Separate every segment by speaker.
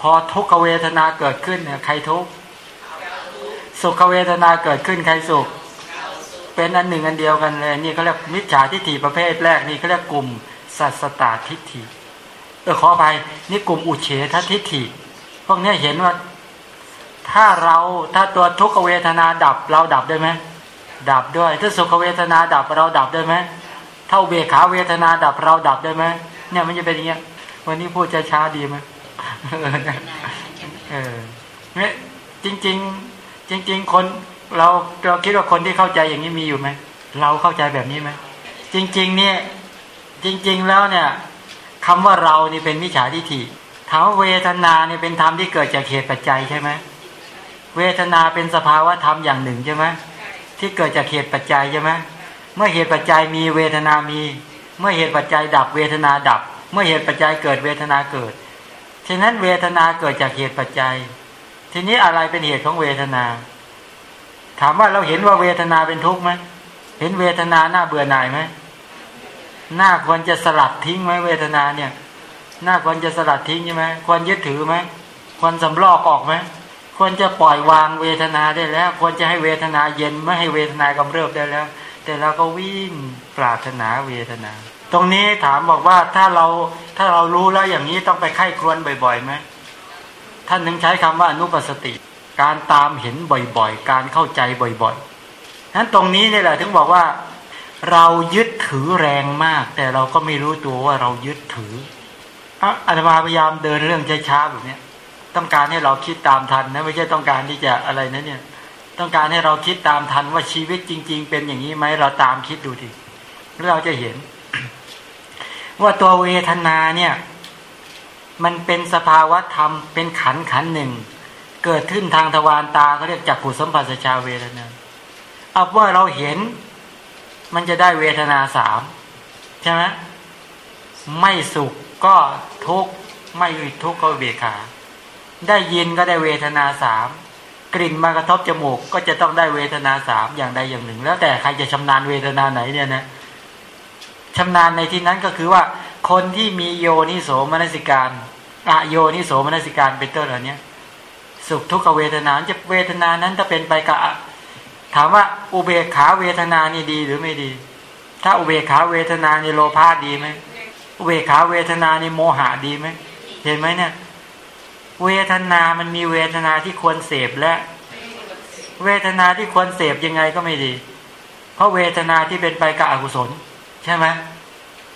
Speaker 1: พอทุกขเวทนาเกิดขึ้นเนี่ยใครทุกสุขเวทนาเกิดขึ้นใครสุข เป็นอันหนึ่งอันเดียวกันเลยนี่เขาเรียกมิจฉาทิฏฐิประเภทแรกนี่เขาเรียกกลุ่มสัสตาทิฏฐิเออขอไปนี่กลุ่มอุเฉททิฏฐิพวกนี้เห็นว่า ถ้าเราถ้าตัวทุกขเวทนาดับเราดับได้ไหมดับด้วย ถ้าสุขเวทนาดับเราดับได้ไหมเท่าเบขาเวทนาดับเราดับได้ไหมเนี่ยมันจะเป็นอย่างเงี้ยวันนี้พูดช้าดีไหม เออเนี่ยจริง ๆ จริง ๆ คนเราเราคิดว่าคนที่เข้าใจอย่างนี้มีอยู่ไหมเราเข้าใจแบบนี้ไหมจริง ๆ เนี่ย จริง ๆ แล้วเนี่ยคำว่าเรานี่เป็นมิจฉาทิฏฐิถามว่าเวทนาเนี่ยเป็นธรรมที่เกิดจากเหตุปัจจัยใช่ไหมเวทนาเป็นสภาวะธรรมอย่างหนึ่งใช่ไหมที่เกิดจากเหตุปัจจัยใช่ไหมเมื่อเหตุปัจจัยมีเวทนามี เมื่อเหตุปัจจัยดับเวทนาดับ เมื่อเหตุปัจจัยเกิดเวทนาเกิด ฉะนั้นเวทนาเกิดจากเหตุปัจจัย ทีนี้อะไรเป็นเหตุของเวทนา ถามว่าเราเห็นว่าเวทนาเป็นทุกข์ไหมเห็นเวทนาหน้าเบื่อหน่ายไหมหน้าควรจะสลัดทิ้งไหมเวทนาเนี่ยหน้าควรจะสลัดทิ้งใช่ไหมควรยึดถือไหมควรสำลอกออกไหมควรจะปล่อยวางเวทนาได้แล้ว ควรจะให้เวทนาเย็นไม่ให้เวทนากำเริบได้แล้ว แต่เราก็วิ่งปรารถนาเวทนา ตรงนี้ถามบอกว่าถ้าเราถ้าเรารู้แล้วอย่างนี้ต้องไปไข้ครวนบ่อยๆไหมท่านถึงใช้คำว่าอนุปัสติ การตามเห็นบ่อยๆ การเข้าใจบ่อยๆนั้นตรงนี้นี่แหละถึงบอกว่า เรายึดถือแรงมาก แต่เราก็ไม่รู้ตัวว่าเรายึดถืออาตมาพยายามเดินเรื่องช้าๆแบบนี้ต้องการให้เราคิดตามทันนะไม่ใช่ต้องการที่จะอะไรนะเนี่ย ต้องการให้เราคิดตามทันว่าชีวิตจริง ๆ เป็นอย่างนี้ไหมเราตามคิดดูทีแล้วเราจะเห็น ว่าตัวเวทนาเนี่ย มันเป็นสภาวะธรรมเป็นขันขันหนึ่ง เกิดขึ้นทางทวารตาเขาเรียกจักขุสัมผัสชาเวทนาเอาว่าเราเห็น มันจะได้เวทนาสามใช่ไหมไม่สุขก็ทุกข์ไม่ทุกข์ก็เบียขา ได้ยินก็ได้เวทนาสามกลิ่นมากระทบจมูกก็จะต้องได้เวทนาสามอย่างใดอย่างหนึ่ง แล้วแต่ใครจะชำนาญเวทนาไหนเนี่ยนะ ชำนาญในที่นั้นก็คือว่าคนที่มีโยนิโสมนสิการอะโยนิโสมนสิการเป็นต้นเหล่านี้สุขทุกขเวทนาจะเวทนานั้นถ้าเป็นไปกับถามว่าอุเบกขาเวทนานี่ดีหรือไม่ดี ถ้าอุเบกขาเวทนานี่โลภะดีไหมอุเบกขาเวทนานี่โมหะดีไหมเห็นไหมเนี่ย เวทนามันมีเวทนาที่ควรเสพและ เวทนาที่ควรเสพยังไงก็ไม่ดี เพราะเวทนาที่เป็นไปกับอกุศล ใช่ไหม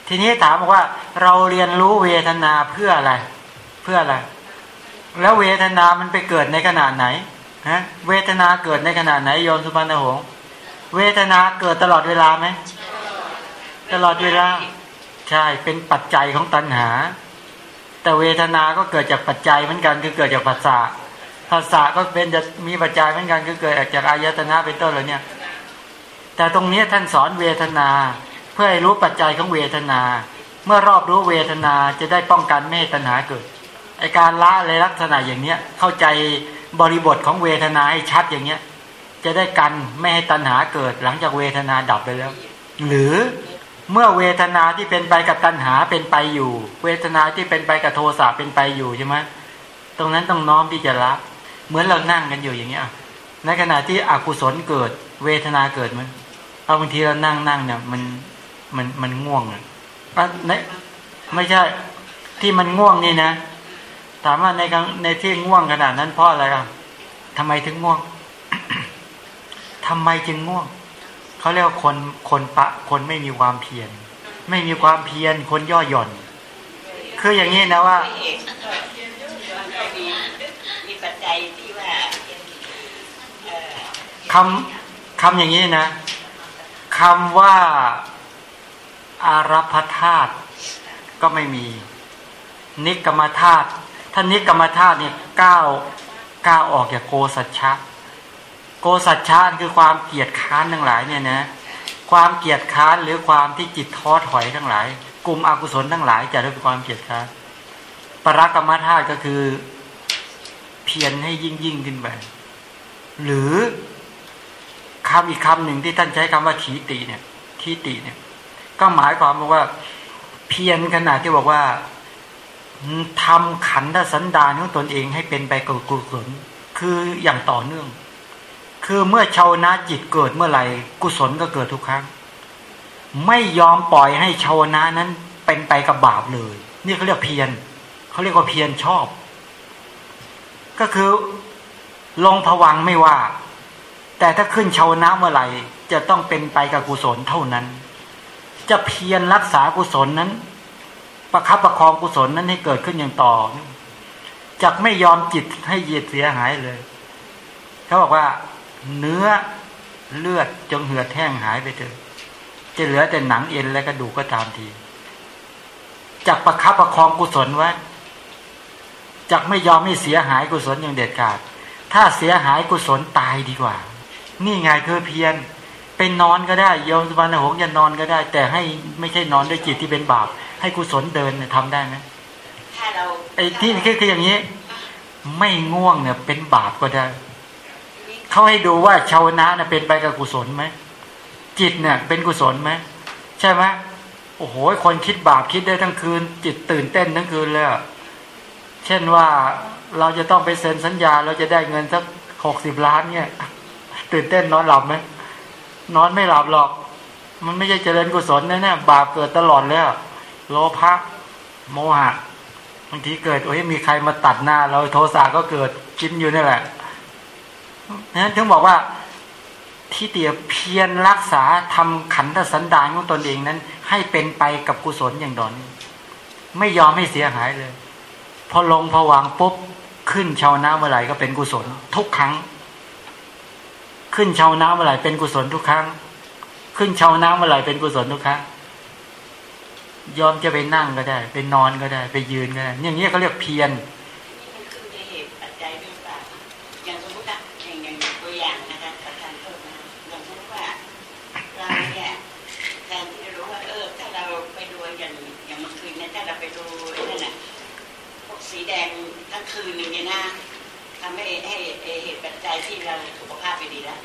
Speaker 1: ทีนี้ถามว่าเราเรียนรู้เวทนาเพื่ออะไร เพื่ออะไร แล้วเวทนามันไปเกิดในขนาดไหนฮะเวทนาเกิดในขนาดไหนโยนสุพรรณหงษ์เวทนาเกิดตลอดเวลาไหมตลอดเวลา ใช่เป็นปัจจัยของตัณหา แต่เวทนา ก็เกิดจากปัจจัยเหมือนกันคือเกิดจากภาษาภาษาก็เป็นจะมีปัจจัยเหมือนกันคือเกิดจากอายตนะเป็นต้นเลยเนี่ย แต่ตรงนี้ท่านสอนเวทนา พื่อให้รู้ปัจจัยของเวทนา เมื่อรอบรู้เวทนาจะได้ป้องกันไม่ให้ตัณหาเกิดไอการละในลักษณะอย่างเนี้ยเข้าใจบริบทของเวทนาให้ชัดอย่างเนี้ย จะได้กันไม่ให้ตัณหาเกิดหลังจากเวทนาดับไปแล้ว หรือเมื่อเวทนาที่เป็นไปกับตัณหาเป็นไปอยู่ เวทนาที่เป็นไปกับโทสะเป็นไปอยู่ใช่ไหมตรงนั้นต้องน้อมที่จะละเหมือนเรานั่งกันอยู่อย่างเงี้ยในขณะที่อกุศลเกิด เวทนาเกิดมั้ยเอาบางทีเรานั่งนั่งเนี่ยมัน มันมันง่วงอะไม่ใช่ที่มันง่วงนี่นะ ถามว่าในในที่ง่วงขนาดนั้นเพราะอะไรอะทำไมถึงง่วงทำไมจึงง่วง เขาเรียกว่าคนคนปะ คนไม่มีความเพียร ไม่มีความเพียร คนย่อหย่อน คืออย่างนี้นะว่าคำคำอย่างนี้นะคำว่า อารัพธาตุก็ไม่มี นิกรรมธาตุท่านนิกรรมธาตุเนี่ยก้าวก้าวออกจากโกสัจฉะโกสัจฉานคือความเกียดค้านทั้งหลายเนี่ยนะความเกียดค้านหรือความที่จิตท้อถอยทั้งหลาย กลุ่มอกุศลทั้งหลายจะได้เป็นความเกียดค้านปรักรรมธาตุก็คือเพียรให้ยิ่งยิ่งขึ้นไปหรือคำอีกคำหนึ่งที่ท่านใช้คำว่าขีติเนี่ยขีติเนี่ย ก็หมายความว่า เพียรขนาดที่บอกว่าทำขันธสันดานของตนเองให้เป็นไปกับกุศลคืออย่างต่อเนื่อง คือเมื่อชาวนะจิตเกิดเมื่อไหร่กุศลก็เกิดทุกครั้ง ไม่ยอมปล่อยให้ชาวนะนั้นเป็นไปกับบาปเลย นี่เขาเรียกเพียรเขาเรียกว่าเพียรชอบ ก็คือลงผวังไม่ว่า แต่ถ้าขึ้นชาวนะเมื่อไหร่จะต้องเป็นไปกับกุศลเท่านั้น จะเพียรรักษากุศลนั้น ประคับประคองกุศลนั้นให้เกิดขึ้นอย่างต่อจะไม่ยอมจิตให้เหยียดเสียหายเลยเขาบอกว่า เนื้อเลือดจงเหือดแห้งหายไปเถอะจะเหลือแต่หนังเอ็นและกระดูกก็ตามทีจักประคับประคองกุศลไว้จักไม่ยอมให้เสียหายกุศลอย่างเด็ดขาด ถ้าเสียหายกุศลตายดีกว่า นี่ไงคือเพียร เป็นนอนก็ได้โยมสุวรรณหงษ์จะนอนก็ได้ แต่ให้ไม่ใช่นอนด้วยจิตที่เป็นบาป ให้กุศลเดินเนี่ยทำได้ไหม
Speaker 2: ถ้าเรา
Speaker 1: ไอ้ที่คือคืออย่างนี้ ไม่ง่วงเนี่ย เป็นบาปก็ได้เขาให้ดูว่าชาวนะเนี่ยเป็นไปกับกุศลไหมจิตเนี่ย เป็นกุศลไหมใช่ไหมโอ้โหคนคิดบาปคิดได้ทั้งคืน จิตตื่นเต้นทั้งคืนเลยอะเช่นว่าเราจะต้องไปเซ็นสัญญา เราจะได้เงินสักหกสิบล้านเนี่ย ตื่นเต้นนอนหลับไหม นอนไม่หลับหรอก มันไม่ใช่เจริญกุศลนะเนี่ยบาปเกิดตลอดเลยอะโลภะโมหะบางทีเกิดโอ้ยมีใครมาตัดหน้า เราโทสะก็เกิดกินอยู่นี่แหละนั้นถึงบอกว่าที่เตียเพียรรักษาทำขันธสันดานของตนเองนั้น ให้เป็นไปกับกุศลอย่างดอนไม่ยอมให้เสียหายเลย พอลงพอวางปุ๊บขึ้นชาวนาเมื่อไหร่ก็เป็นกุศล ทุกครั้ง ขึ้นชาวนาเมื่อไหร่เป็นกุศลทุกครั้ง ขึ้นชาวนาเมื่อไหร่เป็นกุศลทุกครั้งยอมจะไปนั่งก็ได้ไปนอนก็ได้ ไปยืนก็ได้อย่างนี้เขาเรียกเพียร
Speaker 2: มันขึ้นในเหตุปัจจัยด้วยป่ะอย่างสมมติค่ะอย่างอย่างตัวอย่างนะคะอาจารย์เพิ่มมาสมมติว่าเราเนี่ยแทนที่จะรู้ว่าเออถ้าเราไปดูอย่างอย่างเมื่อคืนนะถ้าเราไปดูนั่นน่ะพวกสีแดงทั้งคืนอย่างเงี้ยนะทำให้ให้เหตุปัจจัยที่เรา ไปดีแล้ว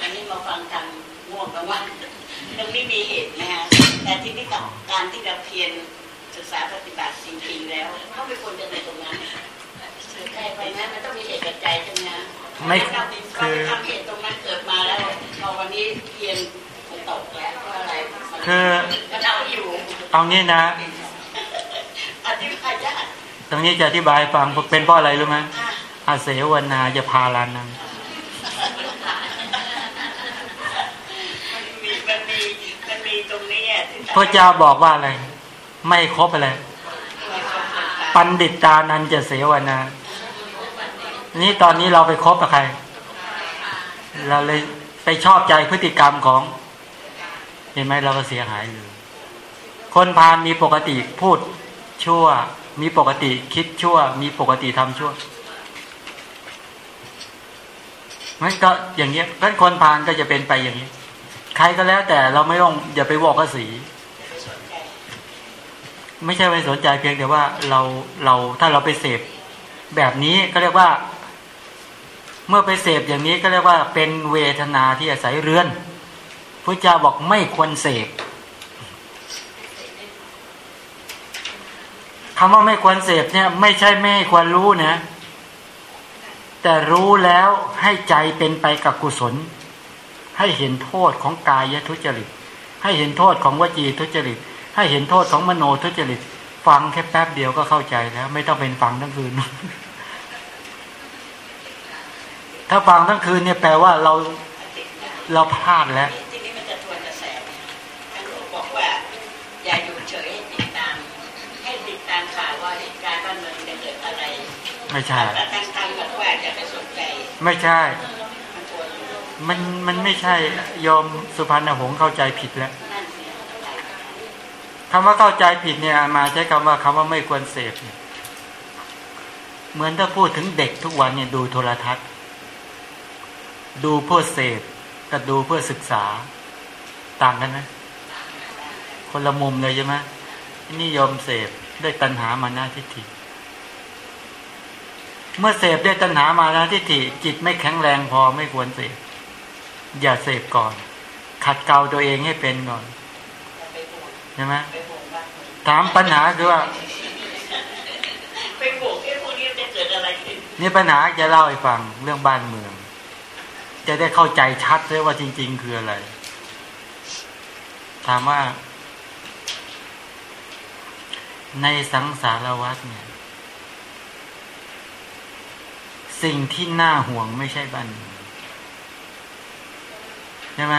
Speaker 2: อันนี้มาฟังทางง่วงกลางวันตรงนี้มีเหตุนะฮะแต่ที่นี่กับการที่เราเพียรศึกษาปฏิบัติจริงๆแล้วก็ไม่ควรจะในตรงนั้นใช่ไปนะมันต้องมีเหตุปัจจัยใช่ไหมฮะ
Speaker 1: ไม่คือ
Speaker 2: ทำเหตุตรงนั้นเกิดมาแล้วพอวันนี้เพียนตกแล้วเพราะอะไร
Speaker 1: คือ
Speaker 2: มันเอาอยู่
Speaker 1: เอางี้นะ
Speaker 2: อธิบายยาก
Speaker 1: ตรงนี้จะอธิบายฟังเป็นเพราะอะไรรู้ไหมอาเสวนาจะพาลานัง
Speaker 2: มันมีมันมีมันมีตรงนี้อะที่
Speaker 1: พ ระเจ้าบอกว่าอะไร ไม่ครบอะไรปันดิตตานันจะเสวนา นี่ตอนนี้เราไปคบกับใคร เราเลยไปชอบใจพฤติกรรมของ เห็นไหมเราก็เสียหายเลยคนพาลมีปกติพูดชั่ว มีปกติคิดชั่ว มีปกติทำชั่วมันก็อย่างเงี้ยเพราะคนพาลก็จะเป็นไปอย่างนี้ ใครก็แล้วแต่เราไม่ต้องอย่าไปบอกกระสี ไม่ใช่ไม่สนใจเพียงแต่ว่าเราเราถ้าเราไปเสพแบบนี้ก็เรียกว่า เมื่อไปเสพอย่างนี้ก็เรียกว่าเป็นเวทนาที่อาศัยเรือนพระเจ้าบอกไม่ควรเสพคำว่าไม่ควรเสพเนี่ย ไม่ใช่ไม่ควรรู้นะ แต่รู้แล้วให้ใจเป็นไปกับกุศล ให้เห็นโทษของกายทุจริต ให้เห็นโทษของวจีทุจริต ให้เห็นโทษของมโนทุจริต ฟังแค่แป๊บเดียวก็เข้าใจแล้ว ไม่ต้องเป็นฟังทั้งคืน ถ้าฟังทั้งคืนเนี่ยแปลว่าเราเราพลาดแล้ว
Speaker 2: ทีนี้มันจะทวนกระแสท่านบอกว่าอย่าอยู่เฉยให้ติดตามให้ติดตามข่าวว่าเหตุการณ์บ้านเมืองจะเกิดอะไร
Speaker 1: ไม่ใช่
Speaker 2: แต่ทางทางบอกว่าอย่าไปสนใจ
Speaker 1: ไม่ใช่
Speaker 2: มันควร
Speaker 1: มันมันไม่ใช่ยอมสุพรรณหงษ์เข้าใจผิดแล้ว
Speaker 2: นั่นสิ
Speaker 1: คำว่าเข้าใจผิดเนี่ยมาใช้คำว่าคำว่าไม่ควรเสพเนี่ยเหมือนถ้าพูดถึงเด็กทุกวันเนี่ยดูโทรทัศน์ ดูเพื่อเสพกับดูเพื่อศึกษาต่างกันไหมคนละมุมเลยใช่ไหมนี่ยอมเสพด้วยตัณหามานาทิฏฐิ เมื่อเสพด้วยตัณหามานาทิฏฐิ จิตไม่แข็งแรงพอไม่ควรเสพอย่าเสพก่อน ขัดเกลาตัวเองให้เป็นก่อน
Speaker 2: อย่าไปห่วง
Speaker 1: ใช่ไหม
Speaker 2: ไปห่วงบ้านเมือง
Speaker 1: ถามปัญหาคือว่านี่ปัญหาจะเล่าให้ฟังเรื่องบ้านเมือง จะได้เข้าใจชัดเลยว่าจริง ๆ คืออะไร ถามว่า ในสังสารวัฏเนี่ย สิ่งที่น่าห่วงไม่ใช่บ้านเมืองใช่ไหม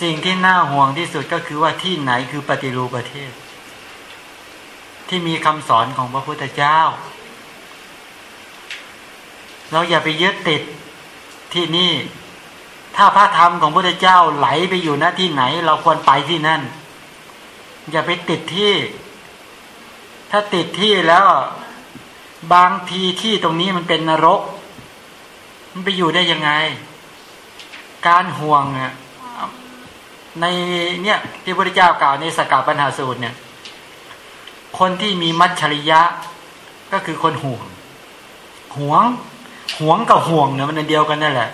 Speaker 1: สิ่งที่น่าห่วงที่สุดก็คือว่าที่ไหนคือปฏิรูปประเทศ ที่มีคำสอนของพระพุทธเจ้า เราอย่าไปยึดติดที่นี่ ถ้าพระธรรมของพระพุทธเจ้าไหลไปอยู่ณที่ไหน เราควรไปที่นั่น อย่าไปติดที่ ถ้าติดที่แล้วบางทีที่ตรงนี้มันเป็นนรก มันไปอยู่ได้ยังไง การห่วงอะ ในเนี่ยที่พระพุทธเจ้ากล่าวในสกกาปัญหาสูตรเนี่ย คนที่มีมัจฉริยะก็คือคนห่วง ห่วง ห่วงกับห่วงเนี่ยมันอันเดียวกันนั่นแหละ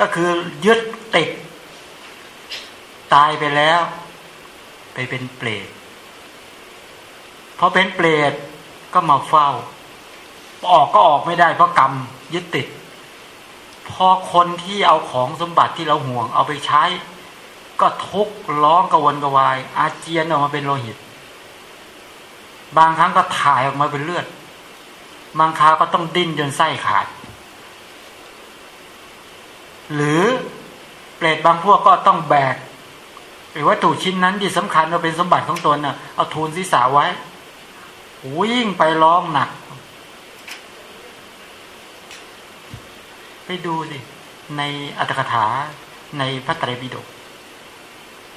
Speaker 1: ก็คือยึดติด ตายไปแล้ว ไปเป็นเปรตพอเป็นเปรตก็มาเฝ้า ออกก็ออกไม่ได้เพราะกรรมยึดติด พอคนที่เอาของสมบัติที่เราห่วงเอาไปใช้ ก็ทุกร้องกระวนกระวาย อาเจียนออกมาเป็นโลหิต บางครั้งก็ถ่ายออกมาเป็นเลือด บางคราวก็ต้องดิ้นจนไส้ขาด หรือเปรตบางพวกก็ต้องแบกไอ้วัตถุชิ้นนั้นที่สำคัญว่าเป็นสมบัติของตนน่ะเอาทูลศีรษะไว้วิ่งไปร้องหนัก ไปดูสิในอัตถกถาในพระไตรปิฎก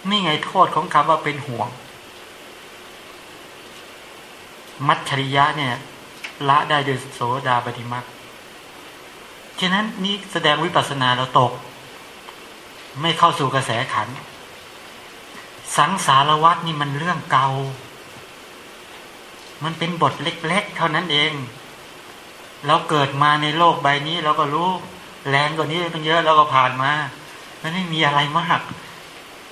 Speaker 1: นี่ไงโทษของคำว่าเป็นห่วง มัจฉริยะเนี่ย ละได้โดยโสดาปฏิมักฉะนั้นนี่แสดงวิปัสสนาเราตก ไม่เข้าสู่กระแสขัน สังสารวัตนี่มันเรื่องเก่ามันเป็นบทเล็ก ๆ เท่านั้นเอง เราเกิดมาในโลกใบนี้เราก็รู้ แรงกว่านี้ตั้งเยอะเราก็ผ่านมา มันไม่มีอะไรมาก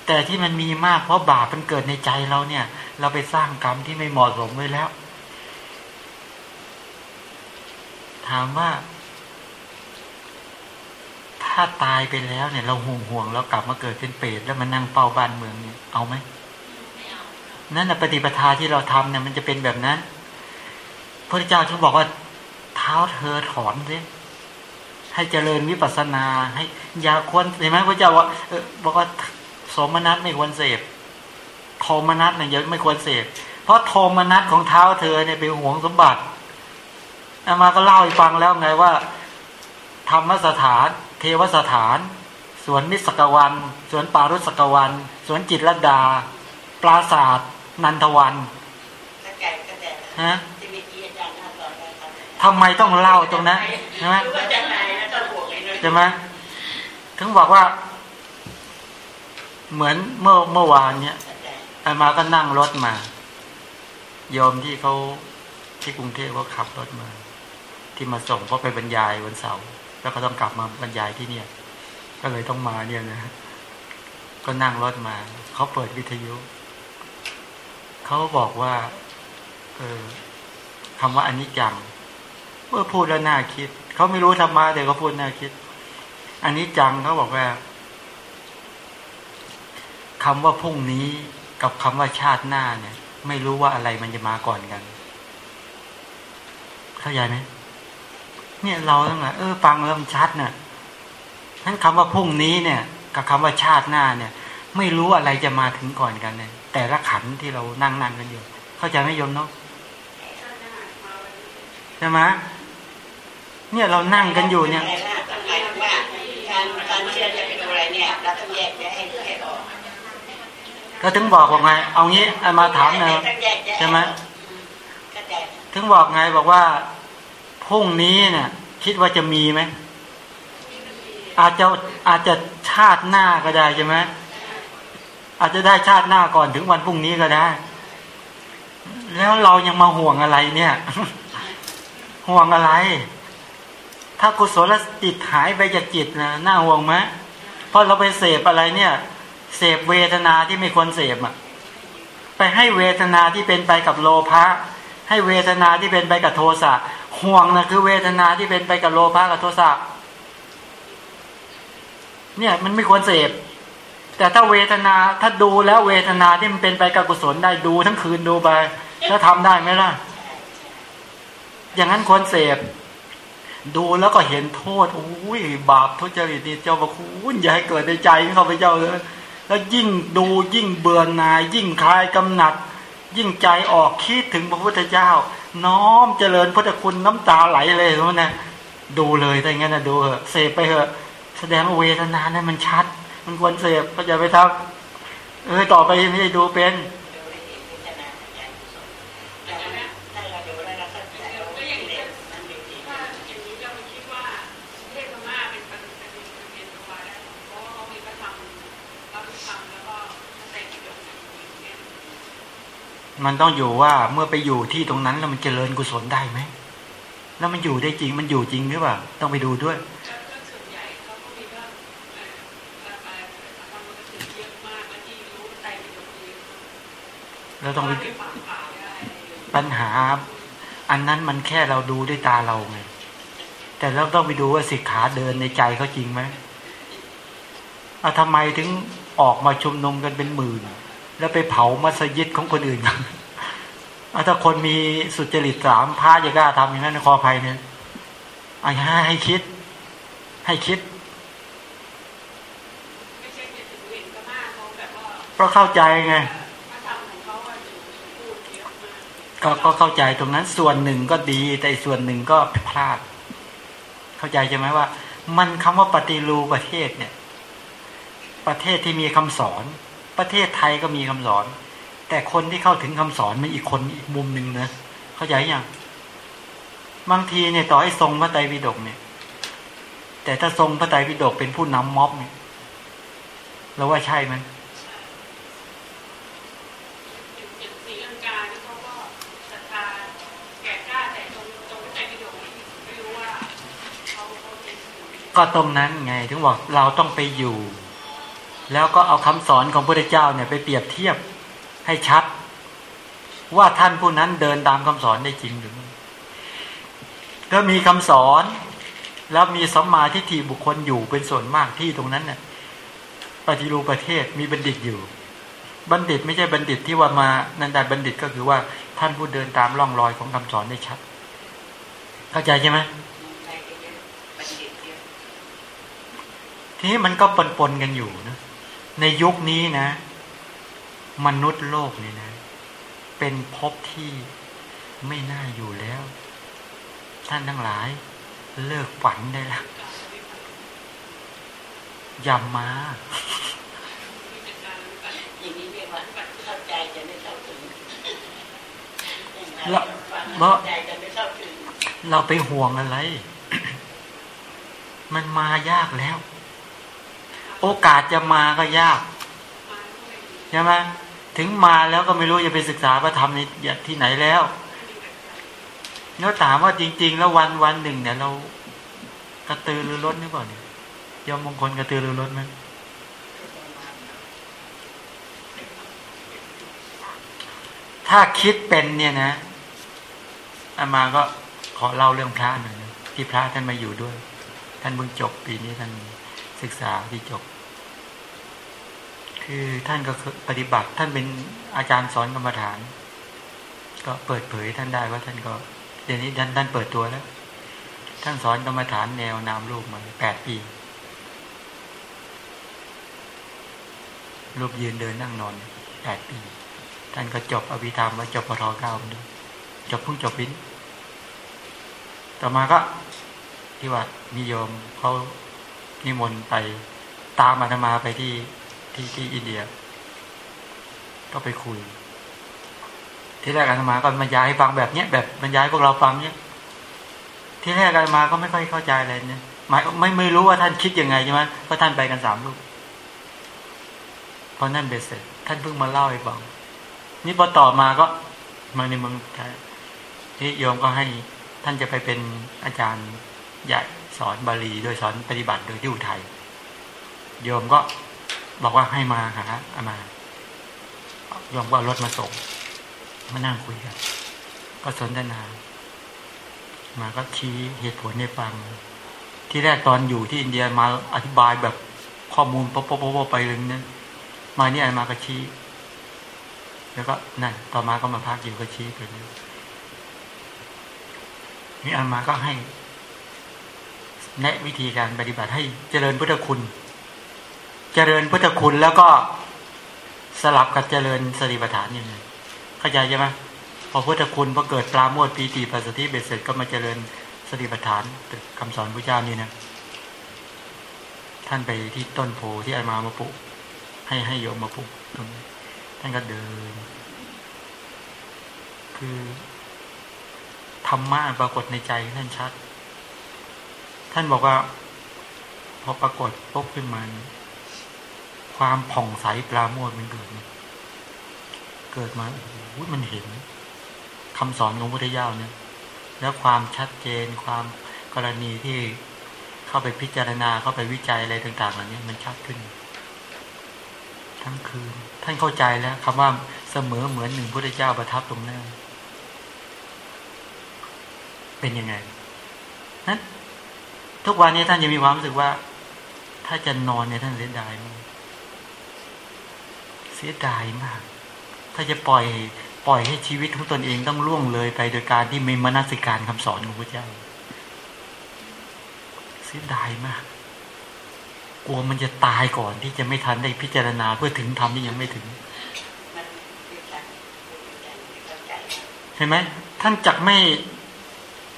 Speaker 1: แต่ที่มันมีมากเพราะบาปมันเกิดในใจเราเนี่ย เราไปสร้างกรรมที่ไม่เหมาะสมไว้แล้ว ถามว่า ถ้าตายไปแล้วเนี่ย เราห่วงห่วงแล้วกลับมาเกิดเป็นเปรตแล้วมานั่งเฝ้าบ้านเมืองเนี่ยเอาไหมนั่นแหะปฏิปทาที่เราทำเนี่ย มันจะเป็นแบบนั้นพระเจ้าถึงบอกว่า เท้าเธอถอนสิให้เจริญวิปัสสนา ให้อย่าควรเห็นไหมพระเจ้าว่าเออบอกว่า สมนัตไม่ควรเสพโทมนัตเนี่ยยังไม่ควรเสพเพราะโทมนัตของเท้าเธอเนี่ยเป็นห่วงสมบัติอามาก็เล่าให้ฟังแล้วไงว่าธรรมสถาน เทวสถาน สวนนิสกวันสวนปารุสกวันสวนจิตรลดา ปราศาสตร์นันทวัน
Speaker 2: เข้าใจเข้าใจ
Speaker 1: ฮะ
Speaker 2: ที่เมื่อกี้อาจารย์ท่านสอนไว้ครับ
Speaker 1: ทำไมต้องเล่าตรงนั้นใช่ไหม
Speaker 2: รู้ว่าจะไหนแล้วก็บวกไอ้นู่น
Speaker 1: ใช่ไหมถึงบอกว่า เหมือนเมื่อเมื่อวานเนี่ยอามาก็นั่งรถมาโยมที่เขาที่กรุงเทพเขาขับรถมา ที่มาส่งเพราะไปบรรยายวันเสาร์แล้วก็ต้องกลับมาบรรยายที่เนี่ย ก็เลยต้องมาเนี่ยนะก็นั่งรถมาเขาเปิดวิทยุเขาบอกว่าเออคำว่าอันิจจังเมื่อพูดแล้วน่าคิดเขาไม่รู้ธรรมะแต่เขาพูดน่าคิด อันนี้จังเขาบอกว่า คำว่าพรุ่งนี้กับคำว่าชาติหน้าเนี่ย ไม่รู้ว่าอะไรมันจะมาก่อนกัน เข้าใจไหมเนี่ยเราต้องไงเออฟังแล้วมันชัดน่ะทั้นคำว่าพรุ่งนี้เนี่ย กับคำว่าชาติหน้าเนี่ย ไม่รู้อะไรจะมาถึงก่อนกันเนี่ยแต่ละขันที่เรานั่งนั่งกันอยู่ เข้าใจไหมโยมเนาะใช่ไหมเนี่ยเรานั่งกันอยู่เนี่ย
Speaker 2: การการที่เราจะไปดูอะไรเนี่ยเราต้องแยกแยะให้ให้ออก
Speaker 1: ก็ถึงบอกว่าไง เอางี้ามาถามนะ
Speaker 2: ต้อะ
Speaker 1: ใช่ไหมถึงบอกไงบอกว่าพรุ่งนี้เนี่ยคิดว่าจะมีไหมอาจจะอาจจะชาติหน้าก็ได้ใช่ไหมอาจจะได้ชาติหน้าก่อนถึงวันพรุ่งนี้ก็ได้ แล้วเรายังมาห่วงอะไรเนี่ย ห่วงอะไร ถ้ากุศลจิตหายไปจากจิตนะน่าห่วงไหมเพราะเราไปเสพอะไรเนี่ย เสพเวทนาที่ไม่ควรเสพอะไปให้เวทนาที่เป็นไปกับโลภะให้เวทนาที่เป็นไปกับโทสะห่วงนะคือเวทนาที่เป็นไปกับโลภะกับโทสะเนี่ยมันไม่ควรเสพแต่ถ้าเวทนาถ้าดูแล้วเวทนาที่มันเป็นไปกับกุศลได้ดูทั้งคืนดูไปแล้วทำได้ไหมล่ะ อย่างนั้นควรเสพดูแล้วก็เห็นโทษโอ้ยบาปทุจริตนี่เจ้าพระคุณอย่าให้เกิดในใจของข้าพเจ้าเลย แล้วยิ่งดูยิ่งเบื่อหน่าย ยิ่งคลายกำหนัด ยิ่งใจออกคิดถึงพระพุทธเจ้า น้อมเจริญพุทธคุณน้ำตาไหลเลยนะนะดูเลยถ้าอย่างนั้นนะดูเถอะเสพไปเถอะ แสดงเวทนานั้นมันชัด มันควรเสพก็อย่าไปทำเออต่อไปไม่ได้ดูเป็น
Speaker 2: มัน
Speaker 3: ต้อง
Speaker 1: อยู่ว่าเมื่อไปอยู่ที่ตรงนั้นแล้วมันเจริญกุศลได้ไหมแล้วมันอยู่ได้จริงมันอยู่จริงหรือเปล่าต้องไปดูด้วย
Speaker 3: เราต้อ
Speaker 1: งไป
Speaker 3: ว่าไปฟังข่าวได้
Speaker 1: ปัญหา อันนั้นมันแค่เราดูด้วยตาเราไงแต่เราต้องไปดูว่าสิกขาเดินในใจเขาจริงไหมเอาทำไมถึงออกมาชุมนุมกันเป็นหมื่น แล้วไปเผามัสยิดของคนอื่นถ้าคนมีสุจริตสามพระจะกล้าทำอย่างนั้นขออภัยเนี่ยไอ้ให้ให้คิด ให้คิด
Speaker 3: ไม่ใช่จะถึงเห็นพม่าเขาแบบว่า
Speaker 1: เพราะเข้าใจไง
Speaker 3: ก็
Speaker 1: ก็เข้าใจตรงนั้นส่วนหนึ่งก็ดี แต่ส่วนหนึ่งก็พลาด เข้าใจใช่ไหมว่า มันคำว่าปฏิรูปประเทศเนี่ย ประเทศที่มีคำสอน ประเทศไทยก็มีคำสอน แต่คนที่เข้าถึงคำสอนมันอีกคนอีกมุมหนึ่งนะเข้าใจยังบางทีเนี่ยต่อให้ทรงพระไตรปิฎกเนี่ย แต่ถ้าทรงพระไตรปิฎกเป็นผู้นำม็อบเนี่ยเราว่าใช่ไหม
Speaker 3: ก็ตรงนั้น
Speaker 1: ไง ถึงบอกเราต้องไปอยู่ แล้วก็เอาคำสอนของพระเจ้าเนี่ยไปเปรียบเทียบให้ชัด ว่าท่านผู้นั้นเดินตามคำสอนได้จริงหรือไม่ถ้ามีคำสอนแล้วมีสัมมาทิฏฐิบุคคลอยู่เป็นส่วนมากที่ตรงนั้นเนี่ยปฏิรูปประเทศมีบัณฑิตอยู่ บัณฑิตไม่ใช่บัณฑิตที่ว่ามานันดาบัณฑิตก็คือว่าท่านผู้เดินตามร่องรอยของคำสอนได้ชัด เข้าใจใช่ไหม
Speaker 2: ใครก็เยอะบัณฑิตเยอะ
Speaker 1: ทีนี้มันก็ปนปนๆกันอยู่นะ ในยุคนี้นะ มนุษย์โลกเนี่ยนะ เป็นภพที่ไม่น่าอยู่แล้ว ท่านทั้งหลาย เลิกฝันได้แล้วอย่ามา
Speaker 2: อย่างนี้เรียกว่าเข้าใจจะไม่เข้าถึง
Speaker 1: แล้ว
Speaker 2: เข้าใจจะไม่เข้าถึง
Speaker 1: เราไปห่วงอะไร มันมายากแล้ว โอกาสจะมาก็ยากใช่ไหมถึงมาแล้วก็ไม่รู้จะไปศึกษาพระธรรมในที่ไหนแล้วแล้วถามว่าจริง ๆ แล้ววันวันหนึ่งเนี่ยเรากระตือรือร้นหรือเปล่าเนี่ยยอมมงคลกระตือรือร้นไหมถ้าคิดเป็นเนี่ยนะอามาก็ขอเล่าเรื่องพระหน่อยนะที่พระท่านมาอยู่ด้วย ท่านเพิ่งจบปีนี้ท่านศึกษาที่จบ คือท่านก็ปฏิบัติท่านเป็นอาจารย์สอนกรรมฐาน ก็เปิดเผยท่านได้ว่าท่านก็เดี๋ยวนี้ท่านท่านเปิดตัวแล้วท่านสอนกรรมฐานแนวนามรูปมาแปดปีรูปยืนเดินนั่งนอนแปดปี ท่านก็จบอภิธรรมแล้วจบปทเก้าด้วยจบพิ่งจบวินต่อมาก็ที่ว่านิยมเขานิมนต์ไปตามอาตมาไปที่ ที่ที่อินเดีย ก็ไปคุย ที่แรกอาตมาก็บรรยายให้ฟังแบบเนี้ยแบบบรรยายพวกเราฟังเนี้ยที่แรกอาตมาก็ไม่ค่อยเข้าใจเลยเนี่ยหมายไม่ไม่รู้ว่าท่านคิดยังไงใช่ไหมเพราะท่านไปกันสามลูกพอนั่นเบ็ดเสร็จท่านเพิ่งมาเล่าให้ฟังนี่พอต่อมาก็มาในเมืองไทยที่โยมก็ให้ท่านจะไปเป็นอาจารย์ใหญ่สอนบาลี โดยสอนปฏิบัติโดยที่อุทัยโยมก็ บอกว่าให้มาหาอามาโยมก็เอารถมาส่ง มานั่งคุยกัน ก็สนทนา มาก็ชี้เหตุผลให้ฟัง ที่แรกตอนอยู่ที่อินเดียมาอธิบายแบบข้อมูลป๊อปๆไปเลยเนี่ยมาเนี่ยมาก็ชี้ แล้วก็นั่นต่อมาก็มาพักอยู่ก็ชี้ไปเลยนี่อามาก็ให้ แนะวิธีการปฏิบัติให้เจริญพุทธคุณ เจริญพุทธคุณแล้วก็สลับกับเจริญสติปัฏฐานอยู่เลยเข้าใจใช่ไหมพอพุทธคุณพอเกิดปราโมทปีติปัสสติเบ็ดเสร็จก็มาเจริญสติปัฏฐานคำสอนพระเจ้านี่นะท่านไปที่ต้นโพที่อามามาปลูกให้ให้โยมมาปลูกตรงนี้ท่านก็เดิน คือธรรมะปรากฏในใจท่านชัด ท่านบอกว่า พอปรากฏปุ๊บขึ้นมา ความผ่องใสปราโมทมันเกิดมาเกิดมาโอ้โหมันเห็นคำสอนของพุทธเจ้าเนี่ย แล้วความชัดเจนความกรณีที่เข้าไปพิจารณาเข้าไปวิจัยอะไรต่างๆเหล่านี้มันชัดขึ้น ทั้งคืน ท่านเข้าใจแล้วคำว่าเสมอเหมือนหนึ่งพุทธเจ้าประทับตรงหน้า เป็นยังไงนั้นทุกวันนี้ท่านยังมีความรู้สึกว่า ถ้าจะนอนเนี่ยท่านเสียดายม สียดายมาก ถ้าจะปล่อยปล่อยให้ชีวิตของตนเองต้องล่วงเลยไปโดยการที่ไม่มนสิการคำสอนของพระเจ้า เสียดายมาก กลัวมันจะตายก่อนที่จะไม่ทันได้พิจารณาเพื่อถึงธรรมที่ยังไม่ถึง
Speaker 2: เข้าใจ
Speaker 1: เห็นไหมท่านจักไม่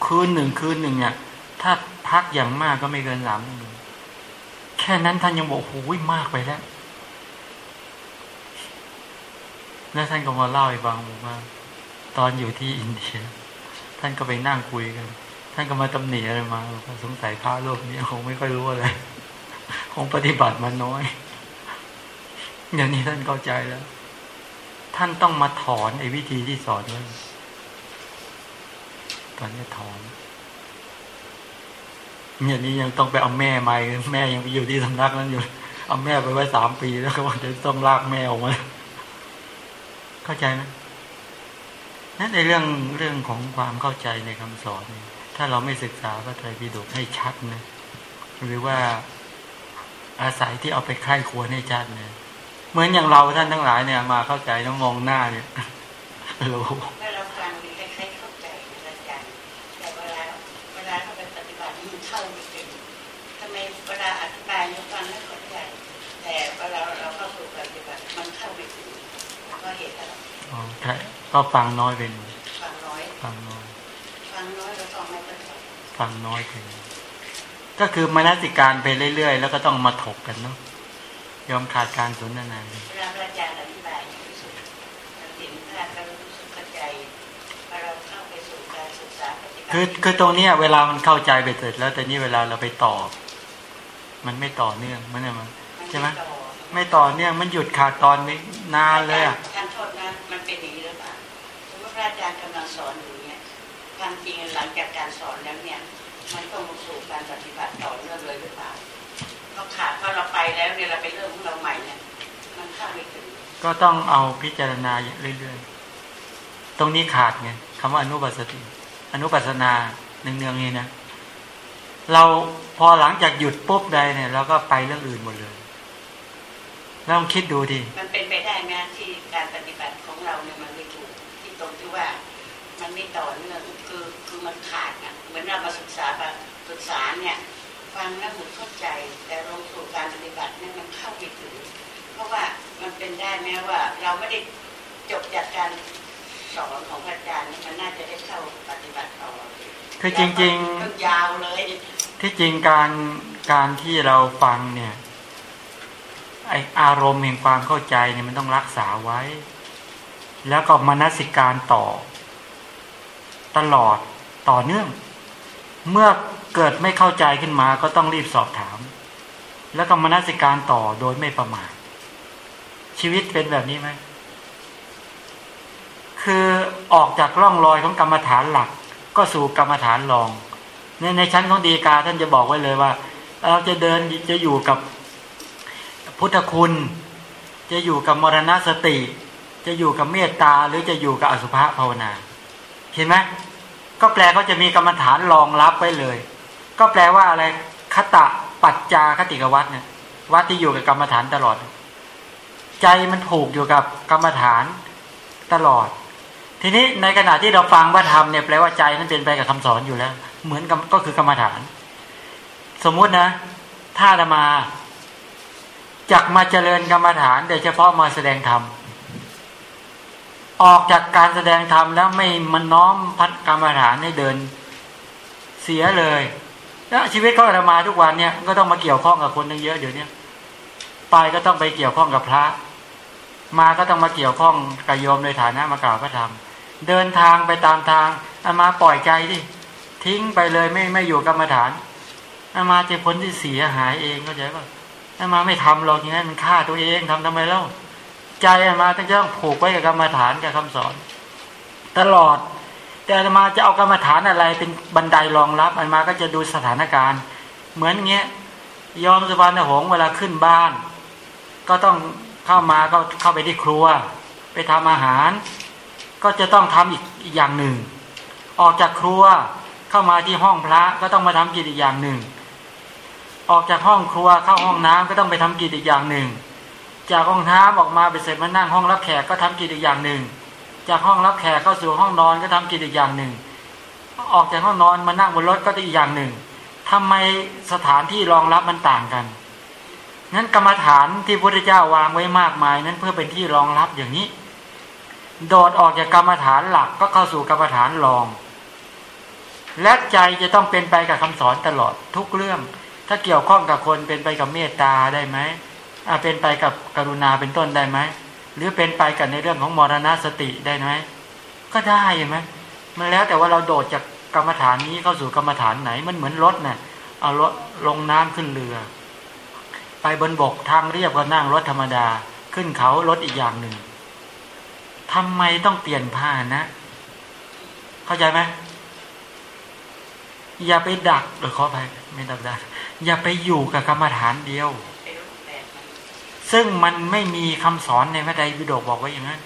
Speaker 1: คืนหนึ่งคืนหนึ่งเนี่ยถ้าพักอย่างมากก็ไม่เกินสามแค่นั้นท่านยังบอกโอ้ยมากไปแล้ว แล้วท่านก็มาเล่าให้ฟังบอกว่า ตอนอยู่ที่อินเดีย ท่านก็ไปนั่งคุยกัน ท่านก็มาตำหนิอะไรมาสงสัยพระโลกนี้คงไม่ค่อยรู้อะไรคงปฏิบัติมาน้อยเดี๋ยวนี้ท่านเข้าใจแล้ว ท่านต้องมาถอนไอ้วิธีที่สอนไว้ตอนนี้ถอนเนี่ยนี้ยังต้องไปเอาแม่มาแม่ยังไปอยู่ที่สำนักนั้นอยู่ เอาแม่ไปไว้สามปีแล้วก็ว่าจะต้องลากแม่ออกมา เข้าใจไหมนั่นในเรื่องเรื่องของความเข้าใจในคำสอน ถ้าเราไม่ศึกษาพระไตรปิฎกให้ชัดนะ หรือว่าอาศัยที่เอาไปไข้ควรให้ชัดเนี่ยเหมือนอย่างเราท่านทั้งหลายเนี่ย มาเข้าใจแล้วมองหน้าเนี่ย
Speaker 2: โล ก็
Speaker 1: ฟังน้อยเป็น
Speaker 2: ฟังน้อย
Speaker 1: ฟังน้อย
Speaker 2: ฟังน้อยแล้วก็ไม่เข้าใจ
Speaker 1: ฟังน้อยเป็นก็คือมนสิการไปเรื่อยๆ แล้วก็ต้องมาถกกันเนาะยอมขาดการสนทนา
Speaker 2: เวลาพระอาจารย์อธิบายอย่างรู้สึกเราเห็นภาพเรารู้สึกเข้าใจพอเราเข้าไปสู่การศึกษาปฏิบัติ
Speaker 1: คือคือตรงเนี้ย เวลามันเข้าใจไปเสร็จแล้วแต่นี่เวลาเราไปตอบ มันไม่ต่อเนื่องมันเนี่ยมันใช่ไหม
Speaker 2: ต่อ
Speaker 1: ไม่ต่อเนื่องมันหยุดขาดตอนนี้นานเลยอะ
Speaker 2: ท่านโทษนะ จริงหลังจากการสอนแล้วเนี่ย มันต้องมาสู่การปฏิบัติต่อเนื่องเลยหรือเปล่าเราขาดพอเราไปแล้วเนี่ยเราไปเริ่มของเราใหม่เนี่ยมันเข้าไม่ถึง
Speaker 1: ก็ต้องเอาพิจารณาเรื่อยๆ ตรงนี้ขาดไงคำว่าอนุปัสสติ อนุปัสสนาเนืองๆนี่นะ เราพอหลังจากหยุดปุ๊บใดเนี่ยเราก็ไปเรื่องอื่นหมดเลยลองคิดดูดิ
Speaker 2: มันเป็นไปได้ไหมที่การปฏิบัติของเราเนี่ยมันไม่ถูกที่ตรงที่ว่า มันไม่ต่อเนื่องคือคือมันขาดอะเหมือนเรามาศึกษาแบบศึกษาเนี่ยฟังแล้วเหมือนเข้าใจ แต่ลงสู่การปฏิบัติเนี่ยมันเข้าไม่ถึง เพราะว่ามันเป็นได้แม้ว่า เราไม่ได้จบจากการสอนของพระอาจารย์เนี่ยมันน่าจะได้เข้าปฏิบัติต่อ
Speaker 1: คือจริง
Speaker 2: ๆมันยาวเลย
Speaker 1: ๆที่จริงการการที่เราฟังเนี่ยไออารมณ์แห่งความเข้าใจเนี่ยมันต้องรักษาไว้ แล้วก็มนสิการต่อ ตลอดต่อเนื่อง เมื่อเกิดไม่เข้าใจขึ้นมาก็ต้องรีบสอบถาม แล้วก็มนสิการต่อโดยไม่ประมาทชีวิตเป็นแบบนี้ไหมคือออกจากร่องรอยของกรรมฐานหลัก ก็สู่กรรมฐานรอง ในในชั้นของดีกาท่านจะบอกไว้เลยว่า เราจะเดินจะอยู่กับพุทธคุณ จะอยู่กับมรณสติ จะอยู่กับเมตตาหรือจะอยู่กับอสุภะภาวนา เห็นไหมก็แปลก็จะมีกรรมฐานรองรับไว้เลย ก็แปลว่าอะไรคตะปัจจาคติกวัตเนี่ยวัดที่อยู่กับกรรมฐานตลอด ใจมันผูกอยู่กับกรรมฐานตลอด ทีนี้ในขณะที่เราฟังว่าทำเนี่ยแปลว่าใจนั้นเป็นไปกับคำสอนอยู่แล้ว เหมือนก็คือกรรมฐาน สมมุตินะ ถ้าจะมาจักมาเจริญกรรมฐานโดยเฉพาะมาแสดงธรรม ออกจากการแสดงธรรมแล้วไม่มันน้อมพัดกรรมฐานให้เดินเสียเลย แล้วชีวิตเขาอาตมาทุกวันเนี่ยก็ต้องมาเกี่ยวข้องกับคนตั้งเยอะเดี๋ยวนี้ไปก็ต้องไปเกี่ยวข้องกับพระ มาก็ต้องมาเกี่ยวข้องกับโยมในฐานะมากล่าวพระธรรม เดินทางไปตามทางอามาปล่อยใจดิทิ้งไปเลยไม่ไม่อยู่กรรมฐานอามาจะพ้นที่เสียหายเองเข้าใจป่ะอามาไม่ทำหรอกอย่างนั้นมันฆ่าตัวเองทำทำไมเล่า ใจอามาต้องต้องผูกไว้กับกรรมฐานกับคำสอน ตลอด แต่มาจะเอากรรมฐานอะไรเป็นบันไดรองรับอามาก็จะดูสถานการณ์ เหมือนเงี้ยยอมสุวรรณหงเวลาขึ้นบ้าน ก็ต้องเข้ามาก็เข้าไปที่ครัว ไปทำอาหาร ก็จะต้องทำอีกอีกอย่างหนึ่ง ออกจากครัวเข้ามาที่ห้องพระก็ต้องมาทำกิจอีกอย่างหนึ่ง ออกจากห้องครัวเข้าห้องน้ำก็ต้องไปทำกิจอีกอย่างหนึ่ง จากห้องน้ำออกมาไปเสร็จมานั่งห้องรับแขกก็ทำกิจอีกอย่างหนึ่ง จากห้องรับแขกเข้าสู่ห้องนอนก็ทำกิจอีกอย่างหนึ่ง ออกจากห้องนอนมานั่งบนรถก็อีกอย่างหนึ่งทำไมสถานที่รองรับมันต่างกันนั้นกรรมฐานที่พระพุทธเจ้าวางไว้มากมาย นั้นเพื่อเป็นที่รองรับอย่างนี้ โดดออกจากกรรมฐานหลักก็เข้าสู่กรรมฐานรอง และใจจะต้องเป็นไปกับคำสอนตลอดทุกเรื่อง ถ้าเกี่ยวข้องกับคนเป็นไปกับเมตตาได้ไหม อาเป็นไปกับกรุณาเป็นต้นได้ไหมหรือเป็นไปกับในเรื่องของมรณสติได้ไหมก็ได้เห็นไหมมันแล้วแต่ว่าเราโดดจากกรรมฐานนี้เข้าสู่กรรมฐานไหนมันเหมือนรถเนะ่ยเอารถลงน้ำขึ้นเรือ ไปบนบกทางเรียบก็นั่งรถธรรมดา ขึ้นเขารถอีกอย่างหนึ่งทำไมต้องเปลี่ยนผ้านะ เข้าใจไหมอย่าไปดักหรือขอไปไม่ดักดักอย่าไปอยู่กับกรรมฐานเดียว
Speaker 2: เป็นรูปแบบมัน
Speaker 1: ซึ่งมันไม่มีคำสอนในพระไตรปิฎกบอกไว้อย่างนั้น